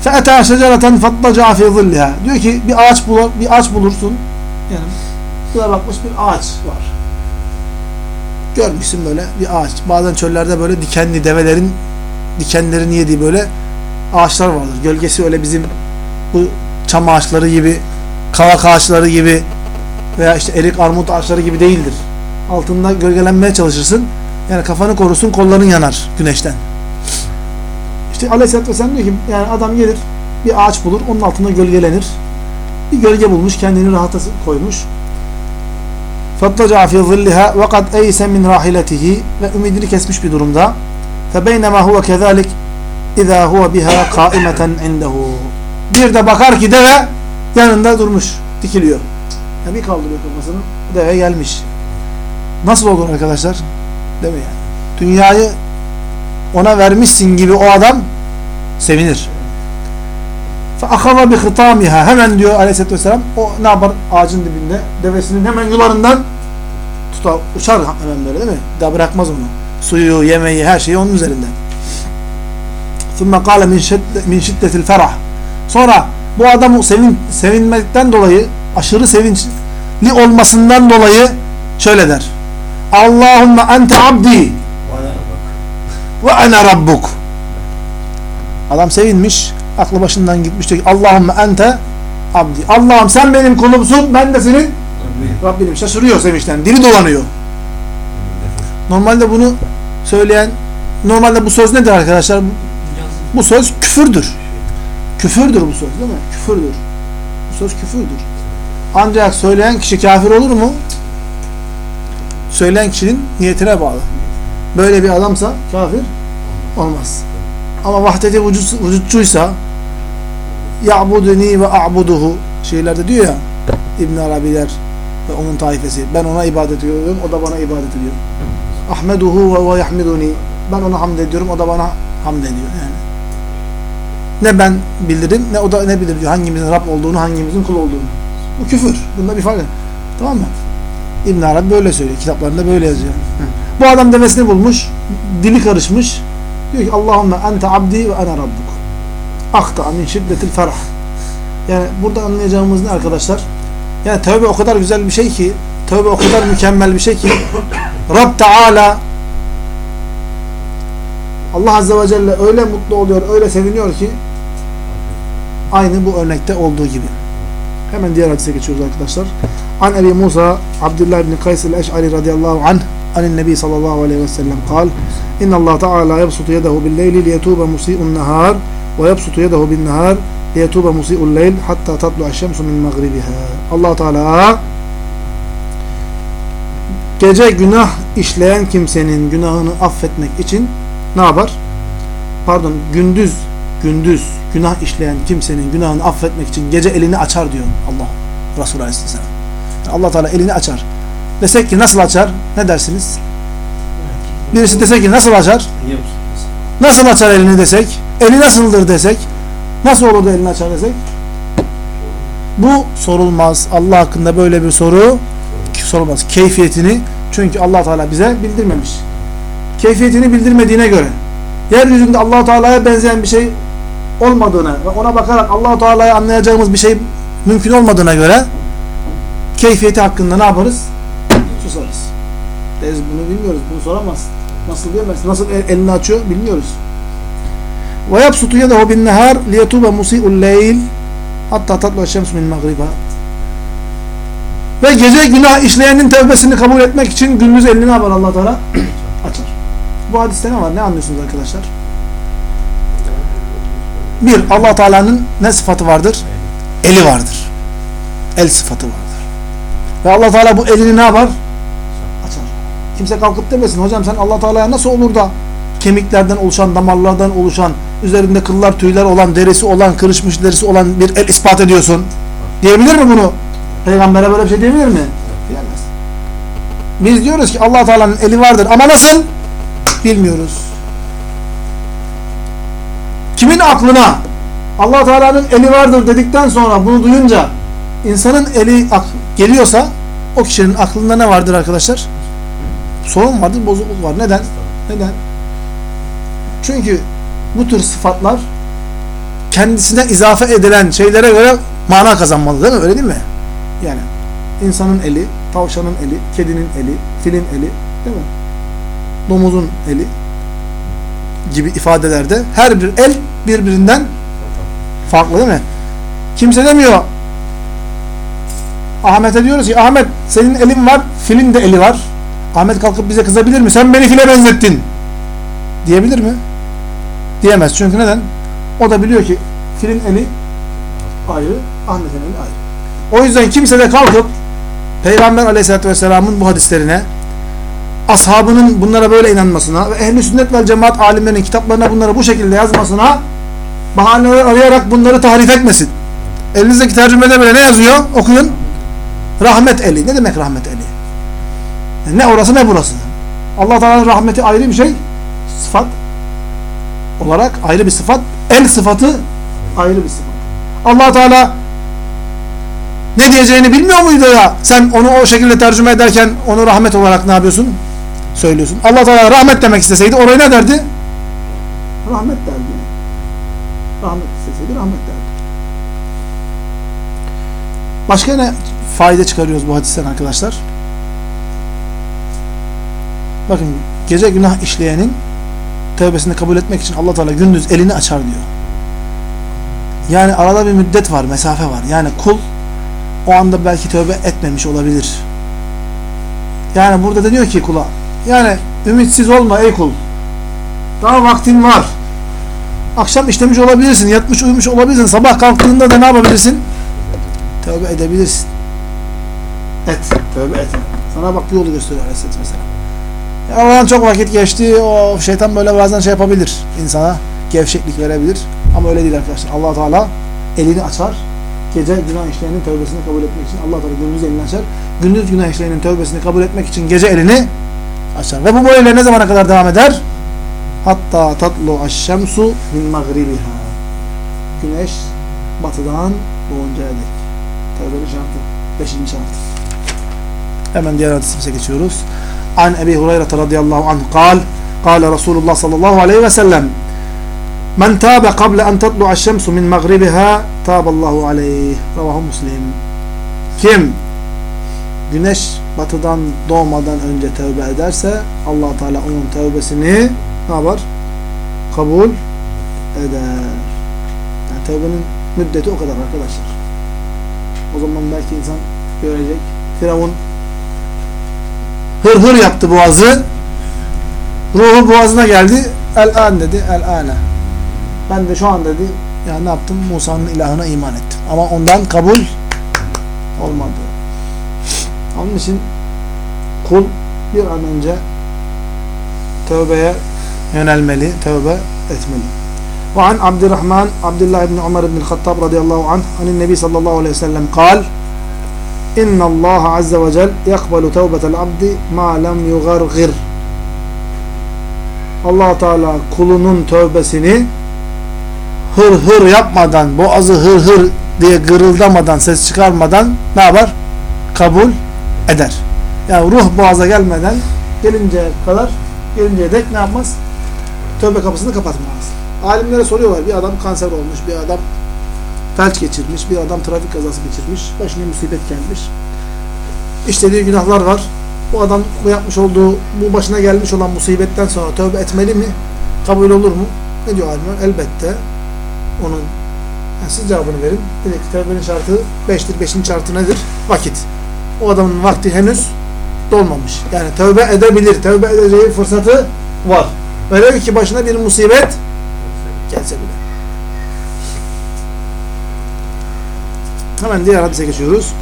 فَاَتَى شَجَرَةً فَطَّجَعَ فِي ظِلِّهَا Diyor ki bir ağaç bulur, bir ağaç bulursun. Yani buna bakmış bir ağaç var. Görmüşsün böyle bir ağaç. Bazen çöllerde böyle dikenli develerin dikenlerini yediği böyle ağaçlar vardır. Gölgesi öyle bizim bu çam ağaçları gibi, kavak ağaçları gibi veya işte erik, armut ağaçları gibi değildir. Altında gölgelenmeye çalışırsın. Yani kafanı korusun, kolların yanar güneşten. İşte Aleyhisselatü Vesselam diyor ki yani adam gelir bir ağaç bulur, onun altında gölgelenir. Bir gölge bulmuş, kendini rahata koymuş. فَاتَّجَعَ فِي ظِلِّهَا وَقَدْ اَيْسَ مِنْ رَاحِلَتِهِ Ve ümidini kesmiş bir durumda. فَبَيْنَمَا هُوَ كَذَٰلِكَ اِذَا هُوَ بِهَا قَائِمَةً عِنْدَهُ Bir de bakar ki deve yanında durmuş, dikiliyor. Yani bir kaldırıyor kafasını, deve gelmiş. Nasıl olur arkadaşlar? Değil mi yani? Dünyayı ona vermişsin gibi o adam sevinir. فَاَخَذَ بِخِطَامِهَا Hemen diyor aleyhissalatü vesselam o ne yapar? Ağacın dibinde devesinin hemen yularından tutar, uçar hemen böyle değil mi? Daha bırakmaz onu. Suyu, yemeği, her şeyi onun üzerinde. ثُمَّ قَالَ مِنْ شِدَّةِ الْفَرَحِ Sonra bu adamı sevin, sevinmekten dolayı aşırı sevinçli olmasından dolayı şöyle der. Allahümme ente abdi ve ana rabbuk. Adam sevinmiş, aklı başından gitmiş diyor ki Allahümme ente abdi. Allah'ım sen benim kulumsun, ben de senin Rabbinim. Şaşırıyor sevinçten, dili dolanıyor. Normalde bunu söyleyen, normalde bu söz nedir arkadaşlar? Bu söz küfürdür. Küfürdür bu söz değil mi? Küfürdür. Bu söz küfürdür. Ancak söyleyen kişi kafir olur mu? Söyleyen kişinin niyetine bağlı. Böyle bir adamsa kafir olmaz. Ama vahdeti vücut, vücutçuysa ya'buduni ve a'buduhu şeylerde diyor ya İbn Arabiler ve onun taifesi. Ben ona ibadet ediyorum, o da bana ibadet ediyor. Ahmeduhu ve ve yahmiduni. Ben ona hamd ediyorum, o da bana hamd ediyor yani. Ne ben bilirim, ne o da ne bilir diyor. Hangimizin Rab olduğunu, hangimizin kul olduğunu. Bu küfür. Bunda bir fark. Tamam mı? İbn Arabi böyle söylüyor. Kitaplarında böyle yazıyor. Bu adam devesini bulmuş. Dili karışmış. Diyor ki Allahümme ente abdi ve ana rabbuk. Akta min şiddetil ferah. Yani burada anlayacağımız ne arkadaşlar? Yani tövbe o kadar güzel bir şey ki, tövbe o kadar mükemmel bir şey ki Rab Teala Allah Azze ve Celle öyle mutlu oluyor, öyle seviniyor ki aynı bu örnekte olduğu gibi. Hemen diğer hadise geçiyoruz arkadaşlar. An Ebi Musa Abdullah ibn Kays el-Eş'ari radıyallahu anh anin Nebi sallallahu aleyhi ve sellem kal İnna Allah Teala yabsutu yedehu bil leyli liyetuba musi'un nehar ve yabsutu yedehu bin nehar liyetuba musi'ul leyl hatta tatlu'a şemsu min magribiha. Allah Teala gece günah işleyen kimsenin günahını affetmek için ne yapar? Pardon, gündüz gündüz günah işleyen kimsenin günahını affetmek için gece elini açar diyor Allah Resulü Aleyhisselam. Yani Allah Teala elini açar. Desek ki nasıl açar? Ne dersiniz? Birisi desek ki nasıl açar? Nasıl açar elini desek? Eli nasıldır desek? Nasıl olur da elini açar desek? Bu sorulmaz. Allah hakkında böyle bir soru sorulmaz. Keyfiyetini çünkü Allah Teala bize bildirmemiş. Keyfiyetini bildirmediğine göre yeryüzünde Allah Teala'ya benzeyen bir şey olmadığına ve ona bakarak Allah Teala'yı anlayacağımız bir şey mümkün olmadığına göre keyfiyeti hakkında ne yaparız? Susarız. Deriz bunu bilmiyoruz. Bunu soramaz. Nasıl diyemez? Nasıl el, elini açıyor? Bilmiyoruz. Ve yapsutu yedehu bin nehar liyetuba musi'ul leyl hatta tatlu şems min magriba ve gece günah işleyenin tevbesini kabul etmek için gündüz elini yapar Allah Teala? Açar. Bu hadiste ne var? Ne anlıyorsunuz arkadaşlar? Bir, allah Teala'nın ne sıfatı vardır? Eli vardır. El sıfatı vardır. Ve allah Teala bu elini ne yapar? Kimse kalkıp demesin hocam sen allah Teala'ya nasıl olur da kemiklerden oluşan, damarlardan oluşan, üzerinde kıllar, tüyler olan, derisi olan, kırışmış derisi olan bir el ispat ediyorsun. Diyebilir mi bunu? Peygamber'e böyle bir şey diyebilir mi? Diyemez. Biz diyoruz ki allah Teala'nın eli vardır ama nasıl? Bilmiyoruz. Kimin aklına allah Teala'nın eli vardır dedikten sonra bunu duyunca insanın eli geliyorsa o kişinin aklında ne vardır arkadaşlar? Sorun vardır, bozukluk var. Neden? Neden? Çünkü bu tür sıfatlar kendisine izafe edilen şeylere göre mana kazanmalı değil mi? Öyle değil mi? Yani insanın eli, tavşanın eli, kedinin eli, filin eli değil mi? Domuzun eli gibi ifadelerde her bir el birbirinden farklı değil mi? Kimse demiyor Ahmet'e diyoruz ki Ahmet senin elin var, filin de eli var. Ahmet kalkıp bize kızabilir mi? Sen beni file benzettin. Diyebilir mi? Diyemez. Çünkü neden? O da biliyor ki filin eli ayrı, Ahmet'in eli ayrı. O yüzden kimse de kalkıp Peygamber aleyhissalatü vesselamın bu hadislerine ashabının bunlara böyle inanmasına ve ehli sünnet vel cemaat alimlerinin kitaplarına bunları bu şekilde yazmasına bahaneler arayarak bunları tahrif etmesin. Elinizdeki tercümede böyle ne yazıyor? Okuyun. Rahmet eli. Ne demek rahmet eli? Yani ne orası ne burası. Allah Teala'nın rahmeti ayrı bir şey. Sıfat olarak ayrı bir sıfat. El sıfatı ayrı bir sıfat. Allah Teala ne diyeceğini bilmiyor muydu ya? Sen onu o şekilde tercüme ederken onu rahmet olarak ne yapıyorsun? Söylüyorsun. Allah Teala rahmet demek isteseydi orayı ne derdi? Rahmet derdi. Rahmet isteseydi rahmet derdi. Başka ne fayda çıkarıyoruz bu hadisten arkadaşlar? Bakın gece günah işleyenin tövbesini kabul etmek için Allah Teala gündüz elini açar diyor. Yani arada bir müddet var, mesafe var. Yani kul o anda belki tövbe etmemiş olabilir. Yani burada da diyor ki kula yani ümitsiz olma ey kul. Daha vaktin var. Akşam işlemiş olabilirsin, yatmış uyumuş olabilirsin. Sabah kalktığında da ne yapabilirsin? Tövbe edebilirsin. Et, tövbe et. Sana bak bir yolu gösteriyor Aleyhisselatü Vesselam. Ya çok vakit geçti, o şeytan böyle bazen şey yapabilir insana, gevşeklik verebilir. Ama öyle değil arkadaşlar. allah Teala elini açar, gece günah işleyenin tövbesini kabul etmek için allah Teala gündüz elini açar. Gündüz günah işleyenin tövbesini kabul etmek için gece elini açar. Ve bu böyle ne zamana kadar devam eder? Hatta tatlu aşşemsu min magribiha. Güneş batıdan doğuncaya dek. Tövbenin şartı. Beşinci şartı. Hemen diğer hadisimize geçiyoruz. An Ebi Hureyre radıyallahu anh kal Kale Resulullah sallallahu aleyhi ve sellem Men tabe kable en tatlu'a şemsu min magribiha taballahu aleyh. Ravahu Muslim. Kim güneş batıdan doğmadan önce tövbe ederse allah Teala onun tövbesini ne yapar? Kabul eder. Yani tövbenin müddeti o kadar arkadaşlar. O zaman belki insan görecek. Firavun hır hır yaptı boğazı. Ruhu boğazına geldi. El-an dedi. El-ane. Ben de şu an dedi ya ne yaptım? Musa'nın ilahına iman ettim. Ama ondan kabul olmadı. Onun için kul bir an önce tövbeye yönelmeli, tövbe etmeli. Ve an Abdurrahman Abdullah ibn Umar ibn Hattab radıyallahu anh anin Nebi sallallahu aleyhi ve sellem kal İnna Allah azze ve cel yakbalu tevbetel abdi ma lem yugargir allah Teala kulunun tövbesini hır hır yapmadan, boğazı hır hır diye gırıldamadan, ses çıkarmadan ne yapar? Kabul eder. Yani ruh boğaza gelmeden gelinceye kadar, gelinceye dek ne yapmaz? Tövbe kapısını kapatmaz. Alimlere soruyorlar. Bir adam kanser olmuş, bir adam felç geçirmiş, bir adam trafik kazası geçirmiş, başına musibet gelmiş. İşlediği günahlar var. Bu adam bu yapmış olduğu, bu başına gelmiş olan musibetten sonra tövbe etmeli mi? Kabul olur mu? Ne diyor alimler? Elbette onun yani siz cevabını verin. Dedi ki tövbenin şartı beştir. Beşinci şartı nedir? Vakit. O adamın vakti henüz dolmamış. Yani tövbe edebilir. Tövbe edeceği fırsatı var. Velev ki başına bir musibet gelse bile. Hemen diğer hadise geçiyoruz.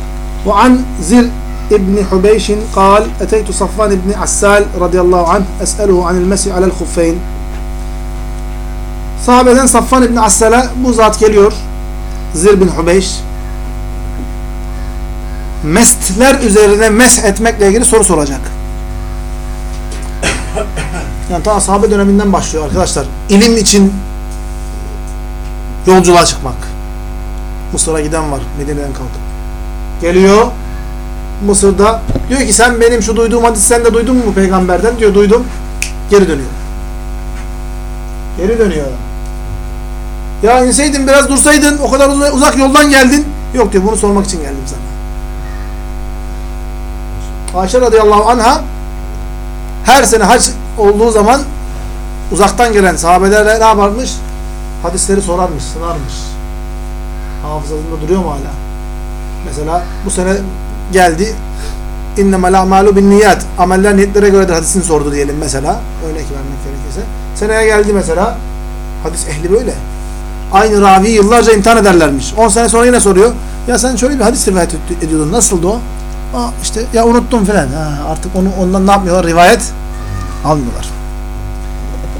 Ve an Zir İbni Hubeyşin kal Eteytu Safvan İbni Assal radıyallahu anh es'eluhu anil mesih alel huffeyn Sahabeden Safvan İbni Assal'a bu zat geliyor. Zir bin Hubeyş mestler üzerine mesh etmekle ilgili soru soracak. Yani ta sahabe döneminden başlıyor arkadaşlar. İlim için yolculuğa çıkmak. Mısır'a giden var Medine'den kalkıp. Geliyor Mısır'da diyor ki sen benim şu duyduğum hadis sen de duydun mu peygamberden? Diyor duydum. Geri dönüyor. Geri dönüyor. Ya inseydin biraz dursaydın o kadar uzak yoldan geldin. Yok diyor bunu sormak için geldim sana. Ayşe radıyallahu anha her sene hac olduğu zaman uzaktan gelen sahabelerle ne yaparmış? Hadisleri sorarmış, sınarmış. Hafızasında duruyor mu hala? Mesela bu sene geldi innemel a'malu bin niyat ameller niyetlere göredir hadisini sordu diyelim mesela. Örnek vermek gerekirse. Seneye geldi mesela hadis ehli böyle. Aynı ravi yıllarca imtihan ederlermiş. 10 sene sonra yine soruyor. Ya sen şöyle bir hadis rivayet ediyordun. Nasıldı o? Aa işte ya unuttum filan. Ha, artık onu ondan ne yapmıyorlar? Rivayet almıyorlar.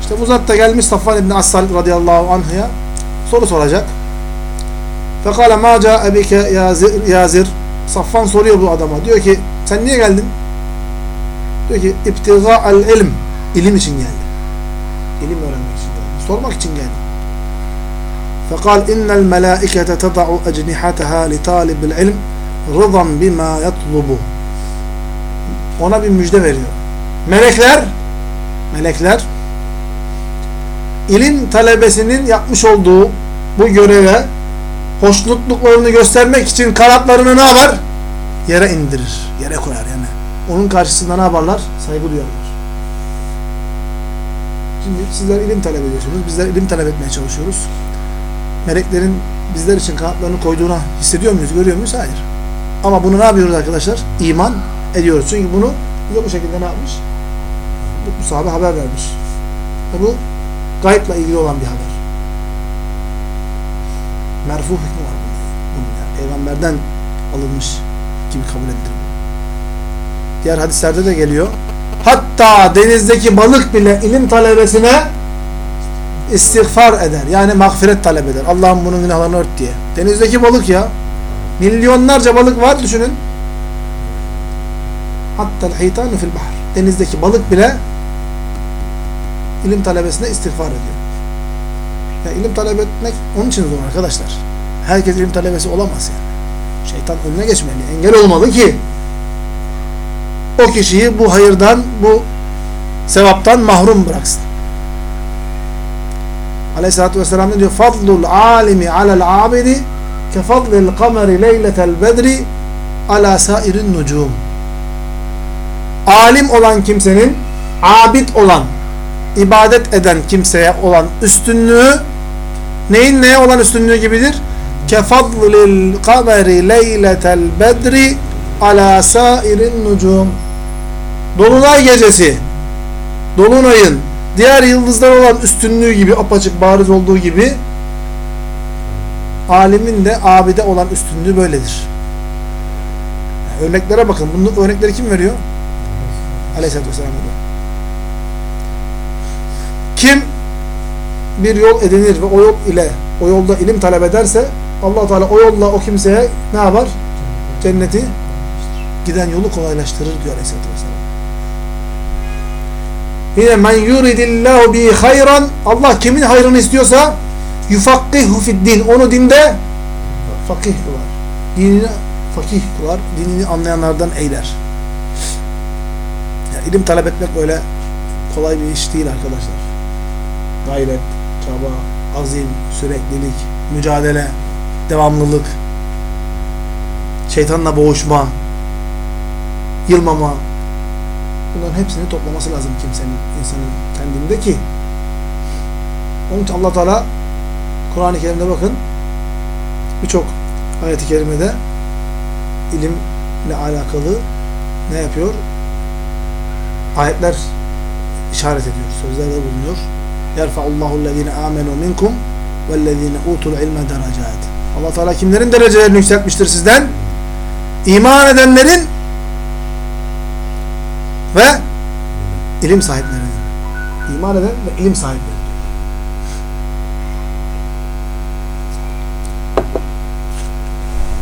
İşte bu zat da gelmiş Safvan İbni Assal radıyallahu anh'a soru soracak. Fekale ma ca'e bike yazir. Safvan soruyor bu adama. Diyor ki sen niye geldin? Diyor ki iptiga al ilm. İlim için geldim. İlim öğrenmek için geldim. Sormak için geldim. Fekal innel melâikete teda'u ecnihatehâ li talibil ilm rıdan bima yatlubu. Ona bir müjde veriyor. Melekler melekler ilim talebesinin yapmış olduğu bu göreve hoşnutluklarını göstermek için kanatlarını ne yapar? Yere indirir. Yere koyar yani. Onun karşısında ne yaparlar? Saygı duyarlar. Şimdi sizler ilim talep ediyorsunuz. Bizler ilim talep etmeye çalışıyoruz. Meleklerin bizler için kanatlarını koyduğuna hissediyor muyuz? Görüyor muyuz? Hayır. Ama bunu ne yapıyoruz arkadaşlar? İman ediyoruz. Çünkü bunu bize bu şekilde ne yapmış? Bu, sahabe haber vermiş. Ve bu gayipla ilgili olan bir haber. Merfu hükmü var bunun. Yani peygamberden alınmış gibi kabul edilir. Diğer hadislerde de geliyor. Hatta denizdeki balık bile ilim talebesine istiğfar eder. Yani mağfiret talep eder. Allah'ım bunun günahlarını ört diye. Denizdeki balık ya. Milyonlarca balık var düşünün. Hatta hitanu fil bahr. Denizdeki balık bile ilim talebesine istiğfar ediyor. Yani ilim talep etmek onun için zor arkadaşlar. Herkes ilim talebesi olamaz yani. Şeytan önüne geçmeli. Engel olmalı ki o kişiyi bu hayırdan, bu sevaptan mahrum bıraksın. Aleyhisselatü Vesselam ne diyor? Fadlul alimi alel abidi kefadlil kameri leyletel bedri ala sairin nucum. Alim olan kimsenin abid olan, ibadet eden kimseye olan üstünlüğü neyin neye olan üstünlüğü gibidir? Kefadlil kameri leyletel bedri ala sairin nucum. Dolunay gecesi Dolunay'ın diğer yıldızlar olan üstünlüğü gibi apaçık bariz olduğu gibi alimin de abide olan üstünlüğü böyledir. Örneklere bakın. Bunun örnekleri kim veriyor? Aleyhisselatü Vesselam. Kim bir yol edinir ve o yol ile o yolda ilim talep ederse allah Teala o yolla o kimseye ne yapar? Cenneti giden yolu kolaylaştırır diyor Aleyhisselatü Vesselam. Yine men yuridillahu bi hayran Allah kimin hayrını istiyorsa yufakkihu fid din. Onu dinde fakih kılar. Dinini fakih kılar. Dinini anlayanlardan eyler. Yani ilim talep etmek böyle kolay bir iş değil arkadaşlar. Gayret, çaba, azim, süreklilik, mücadele, devamlılık, şeytanla boğuşma, yılmama, bunların hepsini toplaması lazım kimsenin, insanın kendinde ki onun için allah Teala Kur'an-ı Kerim'de bakın birçok ayet-i kerimede ilimle alakalı ne yapıyor? Ayetler işaret ediyor. Sözlerde bulunuyor. يَرْفَعُ اللّٰهُ الَّذ۪ينَ آمَنُوا مِنْكُمْ وَالَّذ۪ينَ اُوتُوا الْعِلْمَ دَرَجَاتٍ allah Teala kimlerin derecelerini yükseltmiştir sizden? İman edenlerin ve ilim sahiplerinin. İman eden ve ilim sahipleri.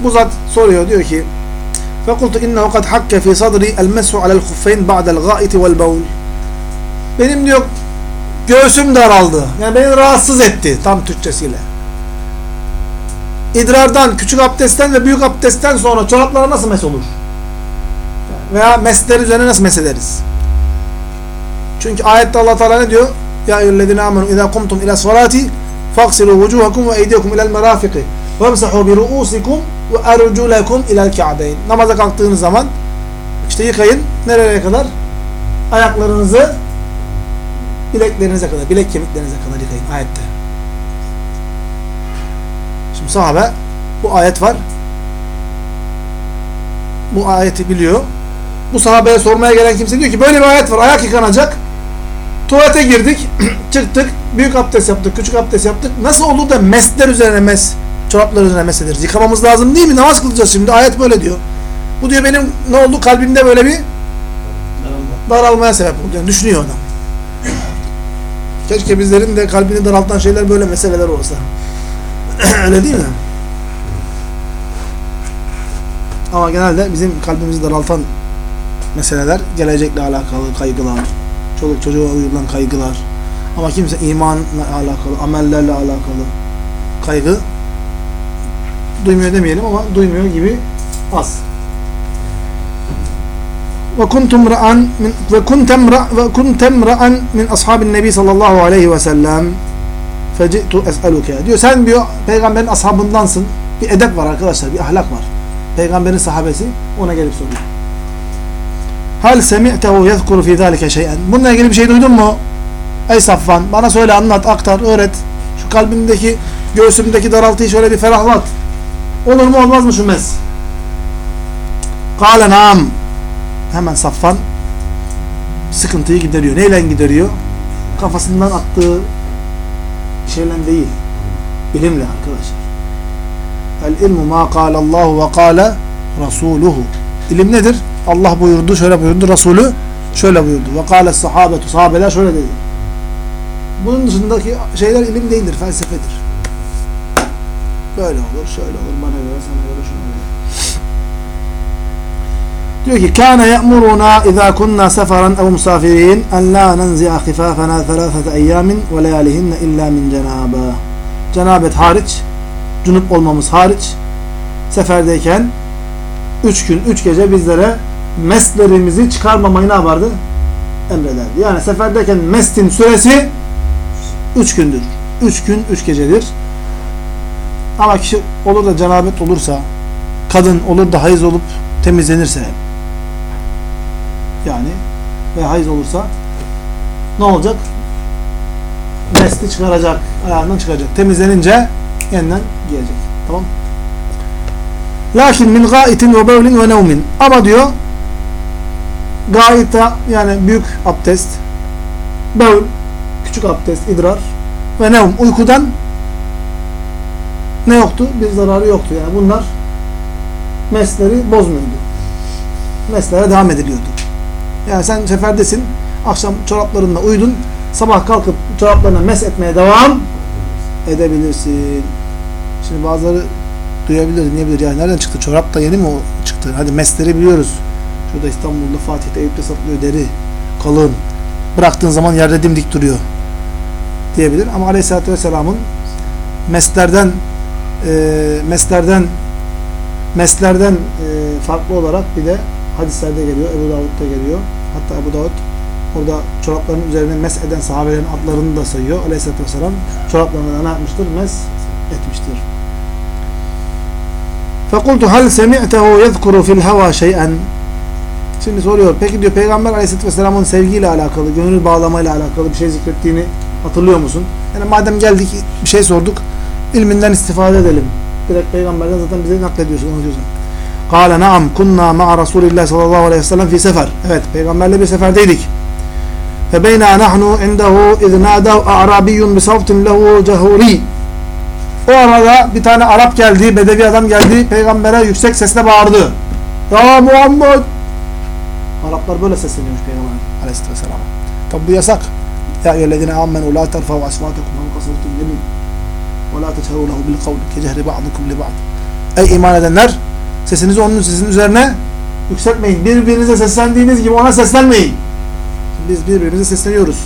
Bu zat soruyor diyor ki فَقُلْتُ اِنَّهُ قَدْ حَكَّ فِي صَدْرِ الْمَسْحُ عَلَى الْخُفَّيْنِ بَعْدَ الْغَائِتِ وَالْبَوْلِ Benim diyor göğsüm daraldı. Yani beni rahatsız etti tam Türkçesiyle. İdrardan, küçük abdestten ve büyük abdestten sonra çoraplara nasıl mes olur? Veya mesler üzerine nasıl mes ederiz? Çünkü ayette Allah Teala ne diyor? Ya eyyühellezine amenu izâ kumtum ila salati faksilu vucuhakum ve eydiyakum ilal merafiqi vemsahu bi ru'usikum ve erculakum ilal ka'beyn. Namaza kalktığınız zaman işte yıkayın. Nereye kadar? Ayaklarınızı bileklerinize kadar, bilek kemiklerinize kadar yıkayın ayette. Şimdi sahabe bu ayet var. Bu ayeti biliyor. Bu sahabeye sormaya gelen kimse diyor ki böyle bir ayet var. Ayak yıkanacak. Tuvalete girdik. çıktık. Büyük abdest yaptık. Küçük abdest yaptık. Nasıl olur da mesler üzerine mes, çoraplar üzerine mes ederiz? Yıkamamız lazım değil mi? Namaz kılacağız şimdi. Ayet böyle diyor. Bu diyor benim ne oldu? Kalbimde böyle bir daralmaya sebep oldu. Yani düşünüyor adam. Keşke bizlerin de kalbini daraltan şeyler böyle meseleler olsa. Öyle değil mi? Ama genelde bizim kalbimizi daraltan meseleler gelecekle alakalı kaygılar, çoluk çocuğa uyulan kaygılar. Ama kimse imanla alakalı, amellerle alakalı kaygı duymuyor demeyelim ama duymuyor gibi az. Ve kuntum ra'an ve kuntum ra ve kuntum ra'an min ashabin nebi sallallahu aleyhi ve sellem feci'tu es'aluke. Diyor sen diyor peygamberin ashabındansın. Bir edep var arkadaşlar, bir ahlak var. Peygamberin sahabesi ona gelip soruyor. Hal semi'tehu yezkuru fi zalike şey'en. Bununla ilgili bir şey duydun mu? Ey Safvan bana söyle anlat, aktar, öğret. Şu kalbimdeki, göğsümdeki daraltıyı şöyle bir ferahlat. Olur mu olmaz mı şu mes? Kale naam. Hemen Safvan sıkıntıyı gideriyor. Neyle gideriyor? Kafasından attığı şeyle değil. İlimle arkadaşlar. El ilmu ma kâle Allahu ve kâle rasuluhu. İlim nedir? Allah buyurdu, şöyle buyurdu. Resulü şöyle buyurdu. Ve kâle sahabetu. Sahabeler şöyle dedi. Bunun dışındaki şeyler ilim değildir, felsefedir. Böyle olur, şöyle olur, bana göre, sana göre, şuna göre. Diyor ki kana ya'muruna iza kunna seferan ev musafirin en la nanzi'a khifafana thalathata ayyamin ve layalihinne illa min cenaba. Cenabet hariç, cunup olmamız hariç seferdeyken üç gün, üç gece bizlere meslerimizi çıkarmamayı ne yapardı? Emrederdi. Yani seferdeyken mestin süresi üç gündür. Üç gün, üç gecedir. Ama kişi olur da cenabet olursa, kadın olur da hayız olup temizlenirse yani ve hayız olursa ne olacak? Mesli çıkaracak, ayağından çıkacak. Temizlenince yeniden giyecek. Tamam Lakin min gaitin ve bevlin ve nevmin. Ama diyor gaita yani büyük abdest, bevl, küçük abdest, idrar ve nevm, uykudan ne yoktu? Bir zararı yoktu. Yani bunlar mesleri bozmuyordu. Meslere devam ediliyordu. Yani sen seferdesin, akşam çoraplarınla uyudun, sabah kalkıp çoraplarına mes etmeye devam edebilirsin. Şimdi bazıları duyabilir, niye bilir? Ya nereden çıktı? Çorap da yeni mi çıktı? Hadi mesleri biliyoruz. Şurada İstanbul'da Fatih'te Eyüp'te satılıyor deri, kalın. Bıraktığın zaman yerde dimdik duruyor diyebilir. Ama Aleyhisselatü Vesselam'ın meslerden e, meslerden meslerden e, farklı olarak bir de hadislerde geliyor. Ebu Davud'da geliyor. Hatta Ebu Davud orada çorapların üzerine mes eden sahabelerin adlarını da sayıyor. Aleyhisselatü Vesselam çoraplarına da ne yapmıştır? Mes etmiştir. فَقُلْتُ هَلْ سَمِعْتَهُ يَذْكُرُ فِي الْهَوَى شَيْئًا Şimdi soruyor. Peki diyor Peygamber Aleyhisselatü Vesselam'ın sevgiyle alakalı, gönül bağlamayla alakalı bir şey zikrettiğini hatırlıyor musun? Yani madem geldik bir şey sorduk, ilminden istifade edelim. Direkt Peygamberden zaten bize naklediyorsun, anlatıyorsun. Kale naam kunna ma'a Resulillah sallallahu aleyhi ve sellem fi sefer. Evet, peygamberle bir seferdeydik. Fe beyna nahnu indehu iz nadahu a'rabiyyun bi savtin lehu. O arada bir tane Arap geldi, Bedevi adam geldi, peygambere yüksek sesle bağırdı. Ya Muhammed! Araplar böyle sesleniyormuş peygamber aleyhisselatü vesselam. Tabi bu yasak. Ya eyyühellezine ammenû la terfa'u asvâtekum ve kasırtum yemin ve la teçherû lehu bil kavli kecehri ba'dukum li ba'd. Ey iman edenler! Sesinizi onun sesinin üzerine yükseltmeyin. Birbirinize seslendiğiniz gibi ona seslenmeyin. Biz birbirimize sesleniyoruz.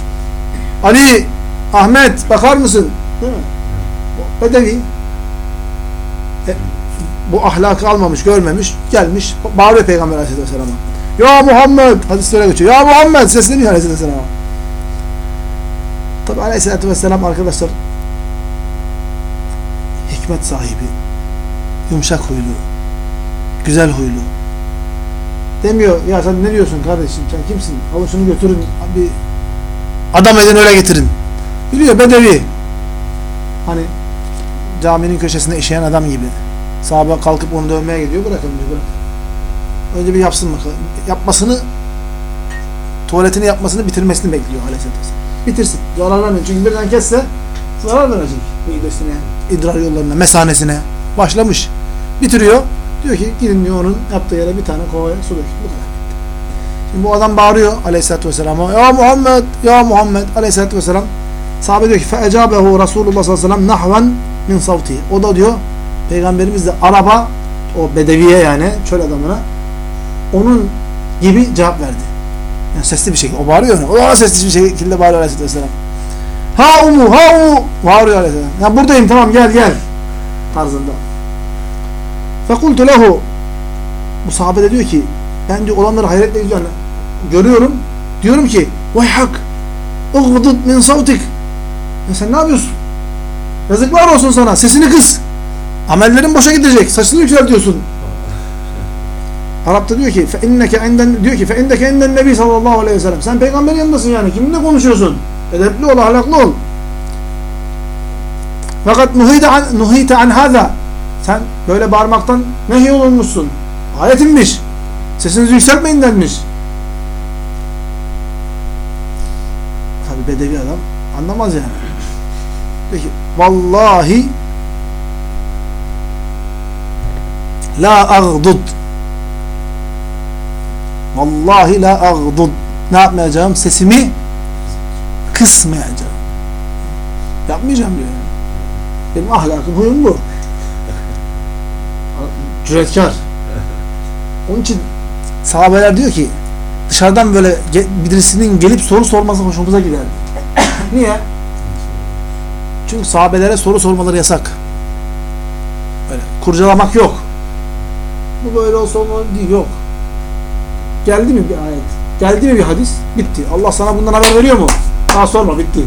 Ali, Ahmet bakar mısın? Bedevi. E, bu ahlakı almamış, görmemiş, gelmiş, bağırıyor Peygamber Aleyhisselam'a. Ya Muhammed! Hadislere geçiyor. Ya Muhammed! Sesleniyor Aleyhisselam'a. Tabi Aleyhisselatü Vesselam arkadaşlar hikmet sahibi, yumuşak huylu, güzel huylu. Demiyor, ya sen ne diyorsun kardeşim, sen kimsin? Alın şunu götürün, bir adam edin öyle getirin. Biliyor, bedevi. Hani caminin köşesinde işeyen adam gibi. Sahabe kalkıp onu dövmeye gidiyor, bırakın diyor, bırak. Önce bir yapsın bakalım. Yapmasını, tuvaletini yapmasını bitirmesini bekliyor aleyhisselatü vesselam. Bitirsin, zarar vermiyor. Çünkü birden kesse zarar verecek midesine, idrar yollarına, mesanesine. Başlamış. Bitiriyor. Diyor ki gidin diyor onun yaptığı yere bir tane kovaya su dökün. Bu kadar. Şimdi bu adam bağırıyor aleyhissalatü vesselam'a. Ya Muhammed, ya Muhammed aleyhissalatü vesselam. Sahabe diyor ki فَاَجَابَهُ Resulullah sallallahu aleyhi ve sellem nahven min savti. O da diyor Peygamberimiz de araba o bedeviye yani çöl adamına onun gibi cevap verdi. Yani sesli bir şekilde. O bağırıyor. O da sesli bir şekilde bağırıyor aleyhissalatü vesselam. Ha umu, ha umu. Bağırıyor aleyhissalatü vesselam. Ya buradayım tamam gel gel. Tarzında. Fekultu lehu bu sahabe diyor ki ben diyor olanları hayretle izliyorum. Görüyorum. Diyorum ki vay hak uğvudut min savtik sen ne yapıyorsun? Yazıklar olsun sana. Sesini kıs. Amellerin boşa gidecek. Saçını yükseltiyorsun. Arap'ta diyor ki fe inneke diyor ki fe indeke inden sallallahu aleyhi ve sellem. Sen peygamberin yanındasın yani. Kiminle konuşuyorsun? Edepli ol, ahlaklı ol. Fakat nuhite an nuhite an hada. Sen böyle bağırmaktan nehyolunmuşsun. Ayet inmiş. Sesinizi yükseltmeyin denmiş. Tabi bedevi adam anlamaz yani. Peki vallahi la agdud vallahi la agdud ne yapmayacağım? Sesimi kısmayacağım. Yapmayacağım diyor. Yani. Benim ahlakım, huyum bu. Cüretkar. Onun için sahabeler diyor ki dışarıdan böyle birisinin gelip soru sorması hoşumuza gider. Niye? Çünkü sahabelere soru sormaları yasak. Böyle kurcalamak yok. Bu böyle olsa olmalı değil. Yok. Geldi mi bir ayet? Geldi mi bir hadis? Bitti. Allah sana bundan haber veriyor mu? Daha sorma. Bitti.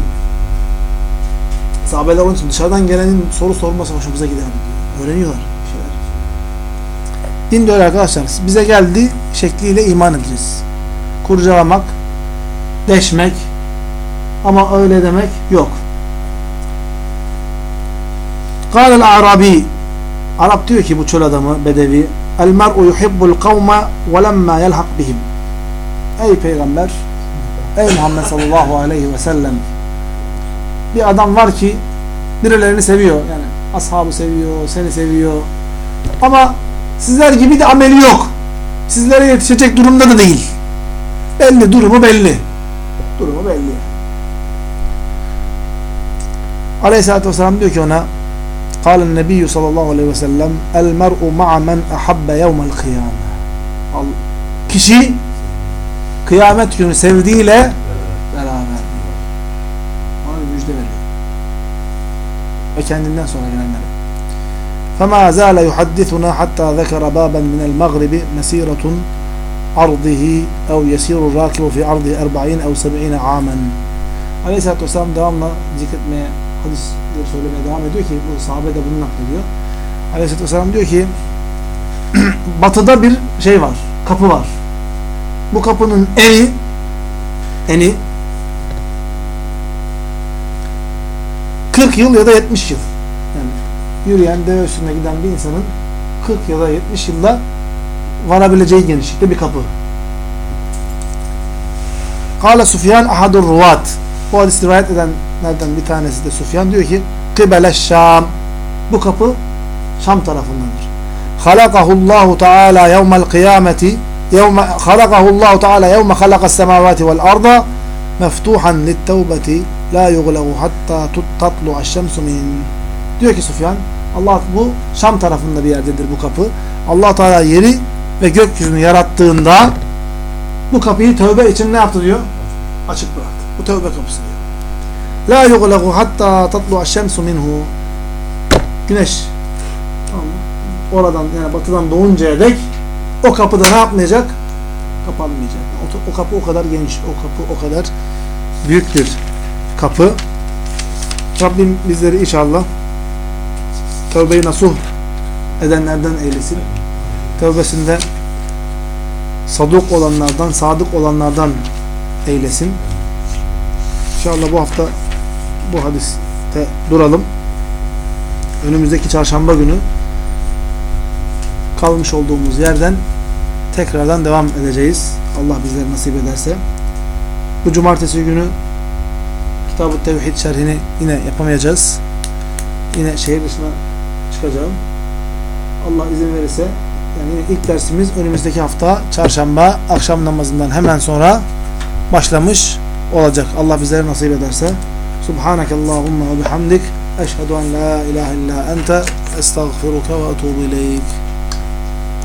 Sahabeler onun için dışarıdan gelenin soru sorması hoşumuza gider. Öğreniyorlar. Şeyler. Din de öyle arkadaşlar. Bize geldi şekliyle iman edeceğiz. Kurcalamak, deşmek ama öyle demek yok. قال الأعرابي Arap diyor ki bu çöl adamı, bedevi El mer'u yuhibbul kavme ve lemma yelhak bihim Ey peygamber Ey Muhammed sallallahu aleyhi ve sellem bir adam var ki birilerini seviyor. Yani ashabı seviyor, seni seviyor. Ama sizler gibi de ameli yok. Sizlere yetişecek durumda da değil. Belli, durumu belli. Durumu belli. Aleyhisselatü Vesselam diyor ki ona قال النبي صلى الله عليه وسلم المرء مع من أحب يوم القيامة kişi kıyamet günü sevdiğiyle beraber ona bir müjde veriyor ve kendinden sonra gelenlere فما زال يحدثنا حتى ذكر بابا من المغرب مسيرة عرضه أو يسير الراكب في عرضه أربعين أو سبعين عاما Aleyhisselatü Vesselam devamla zikretmeye hadisleri söylemeye devam ediyor ki bu sahabe de bunu naklediyor. Aleyhisselatü Vesselam diyor ki batıda bir şey var, kapı var. Bu kapının eni eni 40 yıl ya da 70 yıl. Yürüyen deve üstünde giden bir insanın 40 ya da 70 yılda varabileceği genişlikte bir kapı. Kale Sufyan ahadur ruvat. Bu hadis rivayet edenlerden bir tanesi de Sufyan diyor ki Kıbele Şam Bu kapı Şam tarafındadır. Halakahullahu Teala yevmel kıyameti yevme halakahullahu Teala yevme halakas semavati vel arda meftuhan littevbeti la yuglagu hatta tatlu aşşemsu min diyor ki Sufyan Allah bu Şam tarafında bir yerdedir bu kapı. Allah Teala yeri ve gökyüzünü yarattığında bu kapıyı tövbe için ne yaptı diyor? Açık bıraktı. Bu tövbe kapısı diyor. La yuglagu hatta tatlu aşşemsu minhu Güneş tamam oradan yani batıdan doğuncaya dek o kapıda ne yapmayacak? Kapanmayacak. O, o kapı o kadar geniş, o kapı o kadar büyük bir kapı. Rabbim bizleri inşallah tövbeyi nasuh edenlerden eylesin. Tövbesinde saduk olanlardan, sadık olanlardan eylesin. İnşallah bu hafta bu hadiste duralım. Önümüzdeki çarşamba günü kalmış olduğumuz yerden tekrardan devam edeceğiz. Allah bizlere nasip ederse. Bu cumartesi günü Kitab-ı Tevhid şerhini yine yapamayacağız. Yine şehir dışına çıkacağım. Allah izin verirse yani ilk dersimiz önümüzdeki hafta çarşamba akşam namazından hemen sonra başlamış olacak. Allah bizlere nasip ederse. Subhaneke Allahumma ve bihamdik. Eşhedü en la ilahe illa ente estağfiruka ve etubu ileyk.